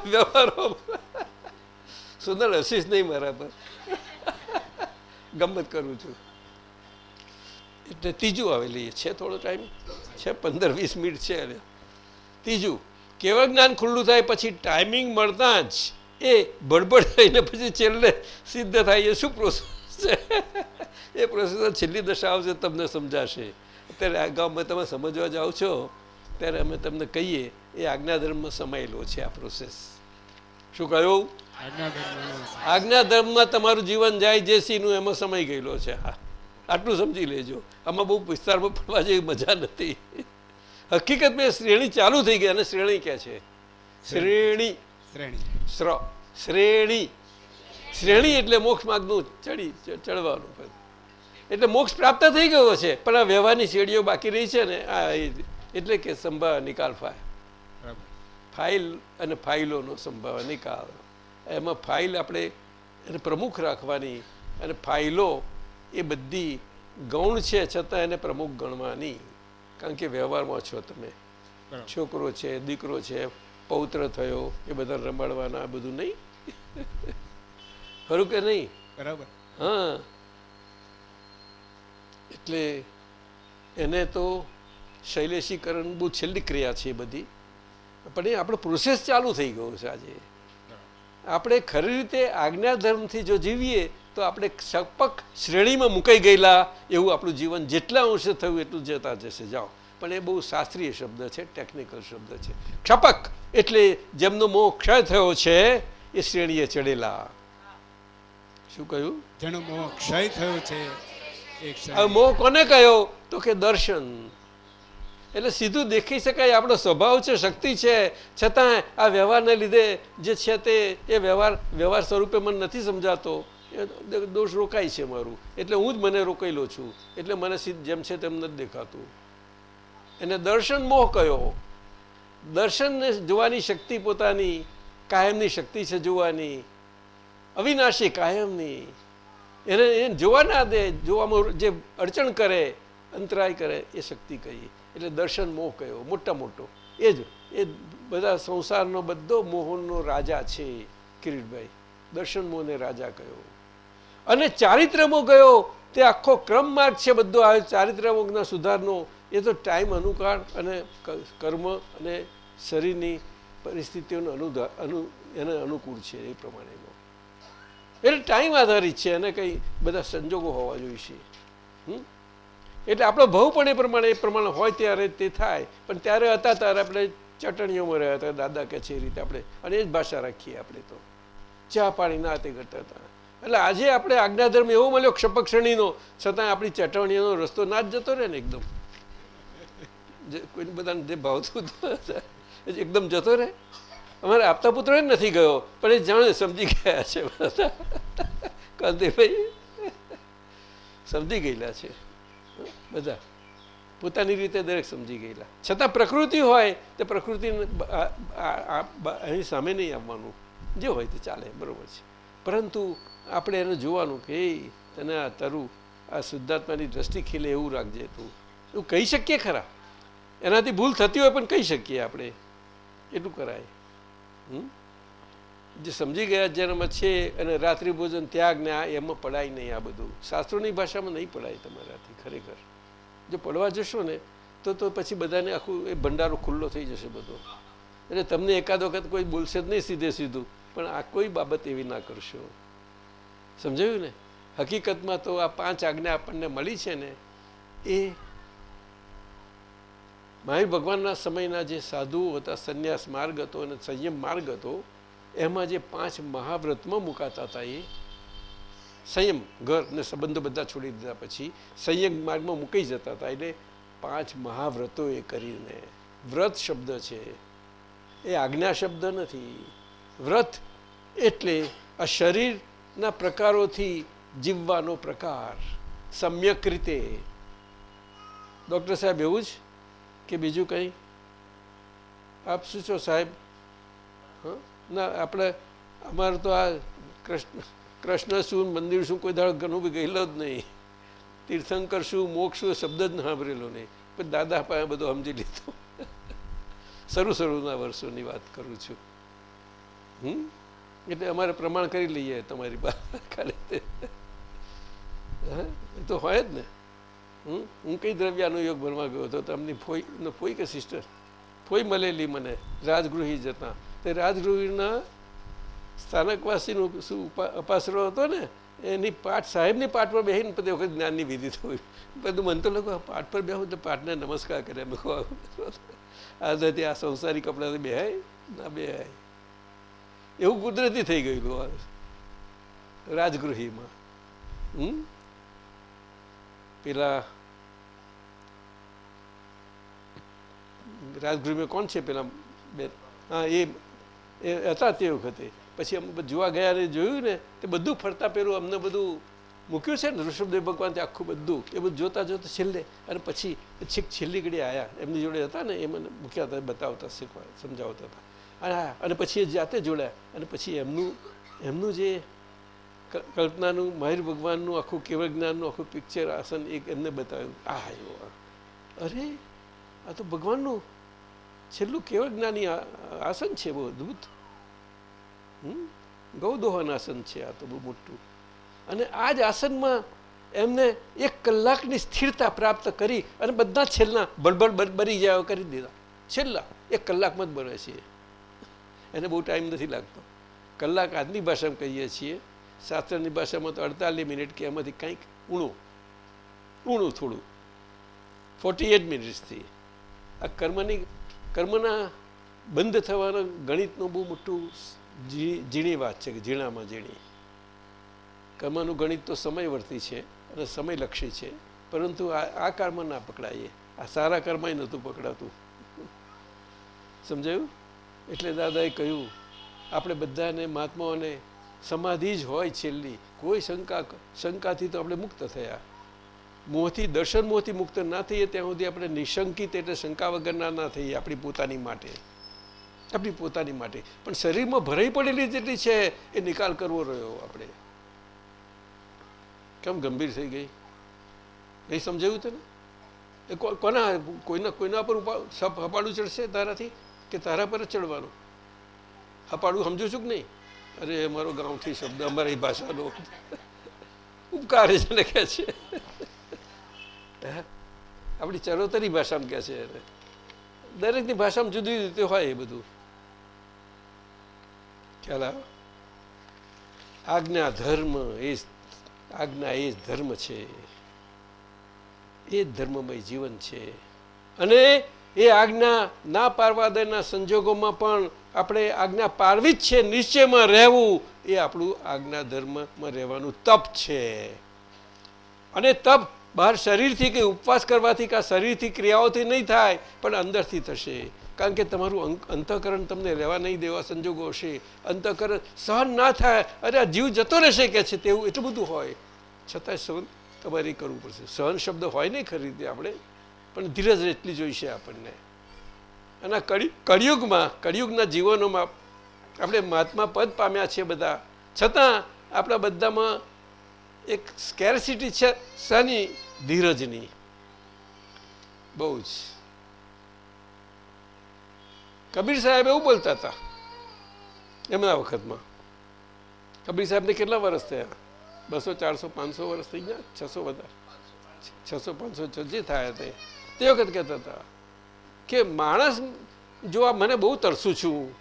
વ્યવહારો. સુંદર હસીશ નહીં મારા પર. ગમત કરું છું. એટલે ત્રીજું આવેલી છે થોડો ટાઈમ છે પંદર, વીસ મિનિટ છે. ત્રીજું કેવળ જ્ઞાન ખુલ્લું થાય? પછી ટાઈમિંગ મળતા જ એ બળબડ થઈને પછી છેલ્લે સિદ્ધ થાય એ શું પ્રોસેસ છે? એ પ્રોસેસ છેલ્લી દશા આવશે તમને સમજાશે. અત્યારે આ ગામમાં તમે સમજવા જાઓ છો ત્યારે અમે તમને કહીએ એ આજ્ઞાધર્મમાં સમાયેલો છે આ પ્રોસેસ શું કહ્યું? આજ્ઞા ધર્મમાં તમારું જીવન જાય જે સીનું એમાં સમય ગયેલો છે. હા. આટલું સમજી લેજો. આમાં બહુ વિસ્તારમાં પડવા જેવી મજા નથી. હકીકતમાં એ શ્રેણી ચાલુ થઈ ગઈ અને શ્રેણી ક્યાં છે? શ્રેણી. શ્રેણી. શ્ર શ્રેણી. શ્રેણી એટલે મોક્ષ માર્ગનું ચડી ચડવાનું. એટલે મોક્ષ પ્રાપ્ત થઈ ગયો છે પણ આ વ્યવહારની શેડીઓ બાકી રહી છે ને આ એટલે કે સંભાવ નિકાલ ફાય ફાઇલ અને ફાઇલોનો સંભાવ નિકાલ. એમાં ફાઇલ આપણે એને પ્રમુખ રાખવાની અને ફાઇલો એ બધી ગૌણ છે છતાં એને પ્રમુખ ગણવાની. કારણ કે વ્યવહારમાં છો તમે. છોકરો છે દીકરો છે પૌત્ર થયો એ બધા રમાડવાના આ બધું નહીં? ખરું કે નહીં? બરાબર. હા. એટલે એને તો શૈલેષીકરણ બહુ છેલ્લી ક્રિયા છે એ બધી. પણ એ આપણો પ્રોસેસ ચાલુ થઈ ગયો છે આજે. આપણે ખરી રીતે આજ્ઞાધર્મથી જો જીવીએ તો આપણે સપક શ્રેણીમાં મુકાઈ ગયેલા એવું આપણું જીવન જેટલા અંશે થયું એટલું જતા જશે. જાઓ. પણ એ બહુ શાસ્ત્રીય શબ્દ છે ટેકનિકલ શબ્દ છે. ક્ષપક એટલે જેમનો મોહ ક્ષય થયો છે એ શ્રેણીએ ચડેલા. શું કહ્યું? જેનો મોહ ક્ષય થયો છે હવે મોહ કોને કહ્યો? તો કે દર્શન. એટલે સીધું દેખી શકાય આપણો સ્વભાવ છે શક્તિ છે. છતાં આ વ્યવહારને લીધે જે છે તે એ વ્યવહાર વ્યવહાર સ્વરૂપે મને નથી સમજાતો. દોષ રોકાય છે મારું. એટલે હું જ મને રોકાયેલો છું. એટલે મને સીધ જેમ છે તેમ નથી દેખાતું. એને દર્શન મોહ કયો. દર્શનને જોવાની શક્તિ પોતાની, કાયમની શક્તિ છે જોવાની. અવિનાશી કાયમની. એને એને જોવા ના દે, જોવામાં જે અડચણ કરે, અંતરાય કરે, એ શક્તિ કહી એટલે દર્શન મોહ કયો, મોટા મોટો. એ જ, એ બધા સંસારનો બધો મોહનનો રાજા છે કિરીટભાઈ. દર્શન મોહને રાજા કયો. અને ચારિત્રમો ગયો તે આખો ક્રમ માર્ગ છે બધો. આવે ચારિત્રમોગના સુધારનો એ તો ટાઈમ અનુકાળ અને કર્મ અને શરીરની પરિસ્થિતિઓનું અનુધા, અનુ, એને અનુકૂળ છે એ પ્રમાણેનો. એટલે ટાઈમ આધારિત છે અને કંઈ બધા સંજોગો હોવા જોઈએ છે. એટલે આપણો ભાવ પણ એ પ્રમાણે એ પ્રમાણે હોય ત્યારે તે થાય. પણ ત્યારે હતા ત્યારે આપણે ચટણીઓમાં રહ્યા હતા, દાદા કે છે એ રીતે આપણે. અને એ જ ભાષા રાખીએ આપણે તો. ચા પાણી ના તે કરતા હતા. એટલે આજે આપણે આજ્ઞાધર્મ એવો મળ્યો ક્ષપક શ્રેણીનો, છતાં આપણી ચટણીઓનો રસ્તો ના જ જતો રહે ને એકદમ. જે કોઈને બધાને જે ભાવતું એકદમ જતો રહે. અમારે આપતા પુત્ર નથી ગયો, પણ એ જાણે સમજી ગયા છે કાંતિભાઈ સમજી ગયેલા છે. બધા. પોતાની રીતે દરેક સમજી ગયેલા. છતાં પ્રકૃતિ હોય, તો પ્રકૃતિ એની સામે નહીં આવવાનું. જે હોય તે ચાલે, બરોબર છે. પરંતુ આપણે એને જોવાનું કે તને આ તરું, આ શુદ્ધાત્માની દ્રષ્ટિ ખીલે એવું રાખજે તું. એવું કહી શકીએ ખરા? એનાથી ભૂલ થતી હોય પણ કહી શકીએ આપણે. એટલું કરાય? જે સમજી ગયા જેનામાં છે અને રાત્રિ ભોજન ત્યાગ ને આ એમાં પડાય નહીં આ બધું. શાસ્ત્રોની ભાષામાં નહીં પડાય તમારાથી ખરેખર. જો પડવા જશો ને, તો તો પછી બધાને આખું એ ભંડારો ખુલ્લો થઈ જશે બધો. એટલે તમને એકાદ વખત કોઈ બોલશે જ નહીં સીધે સીધું. પણ આ કોઈ બાબત એવી ના કરશો. સમજાયું ને? હકીકતમાં તો આ પાંચ આજ્ઞા આપણને મળી છે ને, એ મહાવીર ભગવાનના સમયના જે સાધુઓ હતા, સંન્યાસ માર્ગ હતો અને સંયમ માર્ગ હતો, એમાં જે પાંચ મહાવ્રતમાં મુકાતા હતા એ સંયમ, ઘર ને સંબંધો બધા છોડી દીધા પછી સંયમ માર્ગમાં મૂકી જતા હતા એટલે પાંચ મહાવ્રતો એ કરીને. વ્રત શબ્દ છે. એ આજ્ઞા શબ્દ નથી. વ્રત એટલે આ શરીરના પ્રકારોથી જીવવાનો પ્રકાર. સમ્યક રીતે. ડૉક્ટર સાહેબ, એવું જ? કે બીજું કંઈ? આપ શું છો સાહેબ? ના, આપણે, અમારે તો આ કૃષ્ણ કૃષ્ણ શું મંદિર શું કોઈ દાળ ઘણું બી ગયેલો જ નહીં. તીર્થંકર શું, મોક્ષ શું શબ્દ જ ના સાંભળેલો નહીં. પણ દાદા પાસે બધું સમજી લીધો. શરૂ શરૂના વર્ષોની વાત કરું છું. હમ? એટલે અમારે પ્રમાણ કરી લઈએ તમારી પાસે. ખાલી એ તો હોય જ ને. હમ હું કઈ દ્રવ્યાનો યોગ ભણવા ગયો હતો? તમને ફોઈ ફોઈ કે સિસ્ટર? ફોઈ મળેલી મને, રાજગૃહી જતા. તે રાજગૃહીના સ્થાનકવાસીનું શું અપાસરો હતો ને, એની પાઠ, સાહેબની પાઠ પર બેસીને બધી વખત જ્ઞાનની વિધિ થયું બધું મન તો લોકો પાઠ પર બેહું તો પાઠને નમસ્કાર કરે આ નથી આ સંસારી કપડાથી બેહાય, ના બેહાય. એવું કુદરતી થઈ ગયેલું રાજગૃહીમાં. હમ? પેલા રાજગૃહમાં કોણ છે પેલા બે? હા, એ એ હતા તે વખતે. પછી અમે જોવા ગયા ને જોયું ને, તે બધું ફરતા પેલું અમને બધું મૂક્યું છે ને ઋષભદેવ ભગવાન તે આખું બધું, એ બધું જોતા જોતા છેલ્લે, અને પછી છેક છેલ્લી ઘડી આવ્યા એમની જોડે હતા ને, એ મને મૂક્યા હતા, બતાવતા, શીખવા, સમજાવતા હતા. અને અને પછી એ જાતે જોડ્યા, અને પછી એમનું એમનું જે કલ્પનાનું, માહિર ભગવાનનું, આખું કેવળ જ્ઞાનનું, આખું પિક્ચર આસન એક એમને બતાવ્યું. આ આવ્યો અરે, આ તો ભગવાનનું છેલ્લું કેવળ જ્ઞાની આસન છે, બહુ અદભુત. ગૌદોહન આસન છે, આ તો બહુ મોટું. અને આ જ આસનમાં એમને એક કલાકની સ્થિરતા પ્રાપ્ત કરી અને બધા છેલ્લા બળબડ બર- જાય કરી દીધા. છેલ્લા એક કલાકમાં જ બને છે. એને બહુ ટાઈમ નથી લાગતો. કલાક આજની ભાષામાં કહીએ છીએ. શાસ્ત્રની ભાષામાં તો અડતાલીસ મિનિટ કે એમાંથી કંઈક ઊણું. ઊણું થોડું. ફોર્ટી એટ મિનિટ્સથી આ કર્મની, કર્મના બંધ થવાના ગણિતનું બહુ મોટું ઝીણી વાત છે કે ઝીણામાં ઝીણી. કર્મનું ગણિત તો સમયવર્તી છે અને સમયલક્ષી છે, પરંતુ આ આ કર્મ ના પકડાઈએ આ સારા કર્મય નહોતું પકડાતું. સમજાયું? એટલે દાદાએ કહ્યું, આપણે બધાને મહાત્માઓને સમાધિ જ હોય છેલ્લી. કોઈ શંકા શંકાથી તો આપણે મુક્ત થયા. મોંથી દર્શન મોંથી મુક્ત ના થઈએ, ત્યાં સુધી આપણે નિશંકિત એટલે શંકા વગરના ના થઈએ આપણી પોતાની માટે. આપણી પોતાની માટે. પણ શરીરમાં ભરાઈ પડેલી જેટલી છે, એ નિકાલ કરવો રહ્યો આપણે. કેમ ગંભીર થઈ ગઈ? નહીં સમજાયું તને? એ કોના, કોઈના કોઈના પર હપાડું ચડશે તારાથી? કે તારા પર જ ચડવાનું? હપાડું સમજુ છું કે નહીં? અરે અમારો ગામથી શબ્દ અમારી ભાષાનો ઉપકાર છે ને કહે છે? આપણી ચરોતરી ભાષામાં કહે છે દરેકની ભાષામાં જુદી રીતે હોય એ બધું. ખ્યાલ આવે? આજ્ઞા ધર્મ એ આજ્ઞા એ ધર્મ છે. એ ધર્મમય જીવન છે. અને એ આજ્ઞા ના પારવા દેના સંજોગોમાં પણ આપણે આજ્ઞા પાડવી જ છે નિશ્ચયમાં રહેવું, એ આપણું આજ્ઞા ધર્મમાં રહેવાનું તપ છે. અને તપ બહાર શરીરથી કે ઉપવાસ કરવાથી કાં શરીરથી ક્રિયાઓથી નહીં થાય, પણ અંદરથી થશે. કારણ કે તમારું અંતઃકરણ તમને રહેવા નહીં દેવા સંજોગો હશે. અંતઃકરણ સહન ના થાય, અરે આ જીવ જતો રહેશે કે છે તેવું એટલું બધું હોય. છતાંય સહન તમારે કરવું પડશે. સહન શબ્દ હોય નહીં ખરી આપણે, પણ ધીરજ એટલી જોઈશે આપણને. અને કળી કળિયુગમાં, કળિયુગના જીવનોમાં આપણે મહાત્મા પદ પામ્યા છીએ બધા. છતાં આપણા બધામાં એક સ્કેરસિટી છે શાની? ધીરજની. બહુ જ. કબીર સાહેબ એવું બોલતા હતા એમના વખતમાં. કબીર સાહેબને કેટલા વર્ષ થયા? બસો, ચારસો, પાંચસો વર્ષ થઈ ગયા? છસો વધારે. છસો, પાંચસો જે થયા તે વખત કહેતા હતા. કે માણસ જોવા મને બહુ તરસું છું,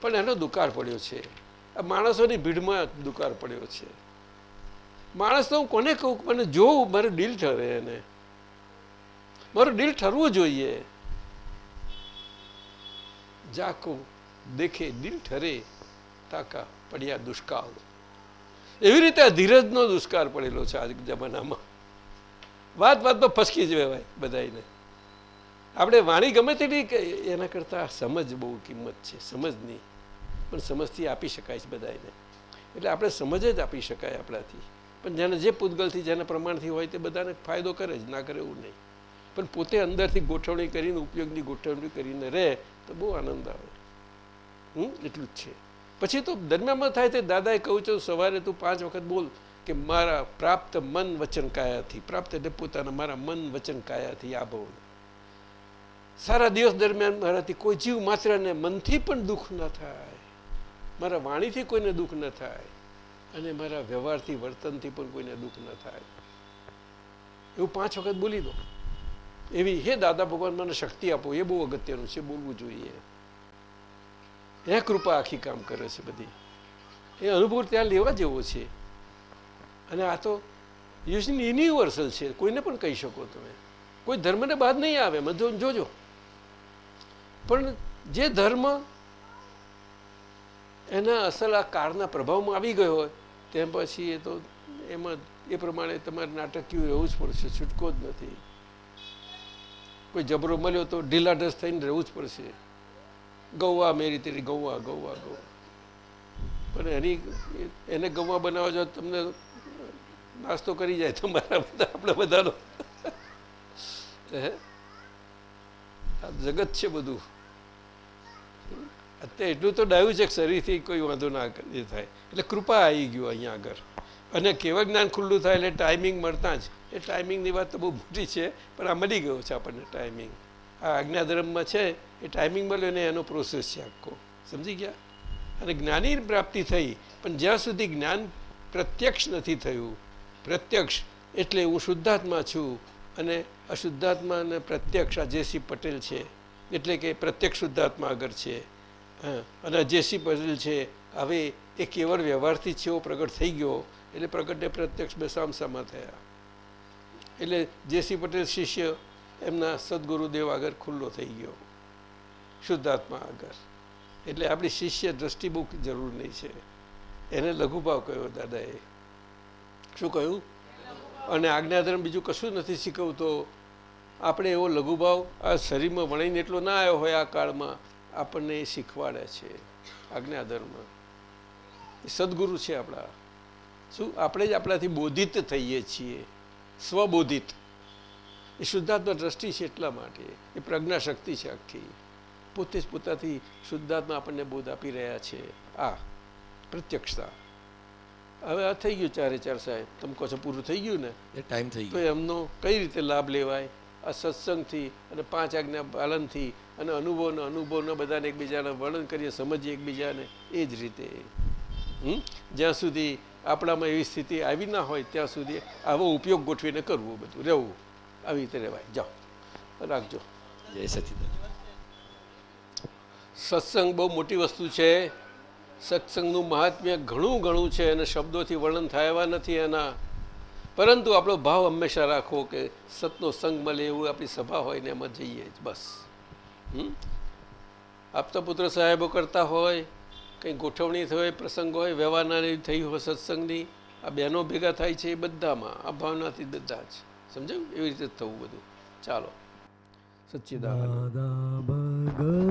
પણ એનો દુકાળ પડ્યો છે. આ માણસોની ભીડમાં દુકાળ પડ્યો છે. માણસ તો હું કોને કહું મને જોઉં મારું દિલ ઠરે એને. મારું ડીલ ઠરવું જોઈએ. જાકું દેખે દિલ ઠરે તાકા પડ્યા દુષ્કાળ. એવી રીતે આ ધીરજનો દુષ્કાળ પડેલો છે આજ જમાનામાં. વાત વાતમાં ફસકી જ વેવાય બધાને આપણે વાણી ગમે તેટલી એના કરતાં સમજ બહુ કિંમત છે, સમજની. પણ સમજથી આપી શકાય છે બધાને એટલે આપણે સમજ જ આપી શકાય આપણાથી. પણ જેને જે પૂતગલથી, જેના પ્રમાણથી હોય તે બધાને ફાયદો કરે જ, ના કરે એવું નહીં. પણ પોતે અંદરથી ગોઠવણી કરીને, ઉપયોગની ગોઠવણી કરીને રહે, તો બહુ આનંદ આવે. હમ? એટલું જ છે. પછી તો દરમિયાનમાં થાય તે દાદાએ કહું છું સવારે તું પાંચ વખત બોલ કે મારા પ્રાપ્ત મન વચન કાયાથી, પ્રાપ્ત એટલે પોતાના મારા મન વચન કાયાથી, આ ભવ સારા દિવસ દરમિયાન મારાથી કોઈ જીવ માત્રને મનથી પણ દુઃખ ન થાય. મારા વાણીથી કોઈને દુઃખ ન થાય. અને મારા વ્યવહારથી, વર્તનથી પણ કોઈને દુઃખ ન થાય. એવું પાંચ વખત બોલી દો. એવી, હે દાદા ભગવાન, મને શક્તિ આપો. એ બહુ અગત્યનું છે, બોલવું જોઈએ. એ કૃપા આખી કામ કરે છે બધી. એ અનુભવ ત્યાં લેવા જેવો છે. અને આ તો યુનિવર્સલ છે. કોઈને પણ કહી શકો તમે. કોઈ ધર્મને બાદ નહીં આવે. બધું જોજો. પણ જે ધર્મ એના અસલ આ કાળના પ્રભાવમાં આવી ગયો હોય, તેમ પછી એ તો એમાં એ પ્રમાણે તમારે નાટકીય રહેવું જ પડશે, છૂટકો જ નથી. કોઈ જબરો મળ્યો તો ઢીલા ઢસ થઈને રહેવું જ પડશે. ગૌવા મેરી તેરી, ગૌવા ગૌવા ગૌવા. પણ એની એને ગૌવા બનાવવા જો તમને નાસ્તો કરી જાય તમારા બધા, આપણે બધાનો. હે? જગત છે બધું. અત્યારે એટલું તો ડાયું છે શરીરથી કોઈ વાંધો ના એ થાય. એટલે કૃપા આવી ગયું અહીંયા આગળ. અને કેવા જ્ઞાન ખુલ્લું થાય એટલે ટાઈમિંગ મળતા જ. એ ટાઈમિંગની વાત તો બહુ મોટી છે, પણ આ મળી ગયો છે આપણને ટાઈમિંગ આ આજ્ઞાધર્મમાં છે, એ ટાઈમિંગ મળ્યો ને એનો પ્રોસેસ છે આખો. સમજી ગયા? અને જ્ઞાની પ્રાપ્તિ થઈ, પણ જ્યાં સુધી જ્ઞાન પ્રત્યક્ષ નથી થયું, પ્રત્યક્ષ એટલે હું શુદ્ધાત્મા છું અને અશુદ્ધાત્મા અને પ્રત્યક્ષ જેસી પટેલ છે. એટલે કે પ્રત્યક્ષ શુદ્ધાત્મા આગળ છે. અને અજયસિંહ પટેલ છે. હવે એ કેવળ વ્યવહારથી છે, એવો પ્રગટ થઈ ગયો. એટલે પ્રગટને પ્રત્યક્ષ બે સામસામા થયા. એટલે જેસી પટેલ શિષ્ય એમના સદગુરુદેવ આગળ ખુલ્લો થઈ ગયો. શુદ્ધાત્મા આગળ એટલે આપણી શિષ્ય દ્રષ્ટિ બહુ જરૂર નહીં છે. એને લઘુભાવ કહ્યો દાદાએ? શું કહ્યું? અને આજ્ઞાધર્મ બીજું કશું નથી શીખવતો. આપણે એવો લઘુભાવ આ શરીરમાં વણીને એટલો ના આવ્યો હોય આ કાળમાં, આપણને એ શીખવાડે છે આજ્ઞાધર્મ. એ સદગુરુ છે આપણા. શું? આપણે જ આપણાથી બોધિત થઈએ છીએ. સ્વબોધિત. એ શુદ્ધાત્મા દ્રષ્ટિ છે એટલા માટે. એ પ્રજ્ઞા શક્તિ છે આખી. પોતે જ પોતાથી શુદ્ધાત્મા આપણને બોધ આપી રહ્યા છે. આ પ્રત્યક્ષતા. હવે આ થઈ ગયું ચારે ચાર સાહેબ. તમે કહો છો પૂરું થઈ ગયું ને? એ ટાઈમ થઈ તો એમનો કઈ રીતે લાભ લેવાય? આ સત્સંગથી અને પાંચ આજ્ઞા પાલનથી અને અનુભવનો અનુભવનો બધાને એકબીજાને વર્ણન કરીએ સમજીએ એકબીજાને એ જ રીતે? જ્યાં સુધી આપણામાં એવી સ્થિતિ આવી ના હોય ત્યાં સુધી આવો ઉપયોગ ગોઠવીને કરવું બધું. રહેવું. આવી રીતે રહેવાય. જાઓ. રાખજો. જય સચિદાન સત્સંગ બહુ મોટી વસ્તુ છે. સત્સંગનું મહાત્મ્ય ઘણું ઘણું છે અને શબ્દોથી વર્ણન થાય નથી એના. પરંતુ આપણો ભાવ હંમેશા રાખવો કે સતનો સંગ મળે એવું આપણી સભા હોય ને એમાં જઈએ જ, બસ? આપતા પુત્ર સાહેબો કરતા હોય, કંઈ ગોઠવણી થઈ પ્રસંગ હોય, વ્યવહારના થઈ હોય સત્સંગની, આ બહેનો ભેગા થાય છે એ બધામાં, આ ભાવનાથી બધા જ. સમજાયું? એવી રીતે થવું બધું. ચાલો. સચ્ચિદાનંદ. ભગવાનના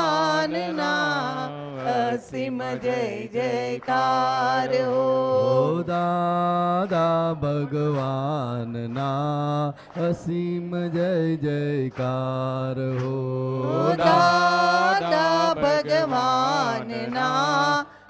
અસીમ જય જયકાર હો દાદા ભગવાનના અસીમ જય જયકાર હો દાદા ભગવાનના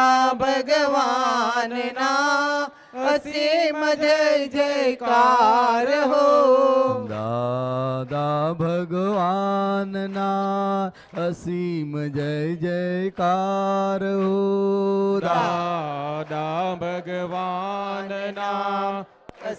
દાદા ભગવાનના અસીમ જય જયકાર હો. દાદા ભગવાનના અસીમ જય જયકાર હો. દાદા ભગવાનના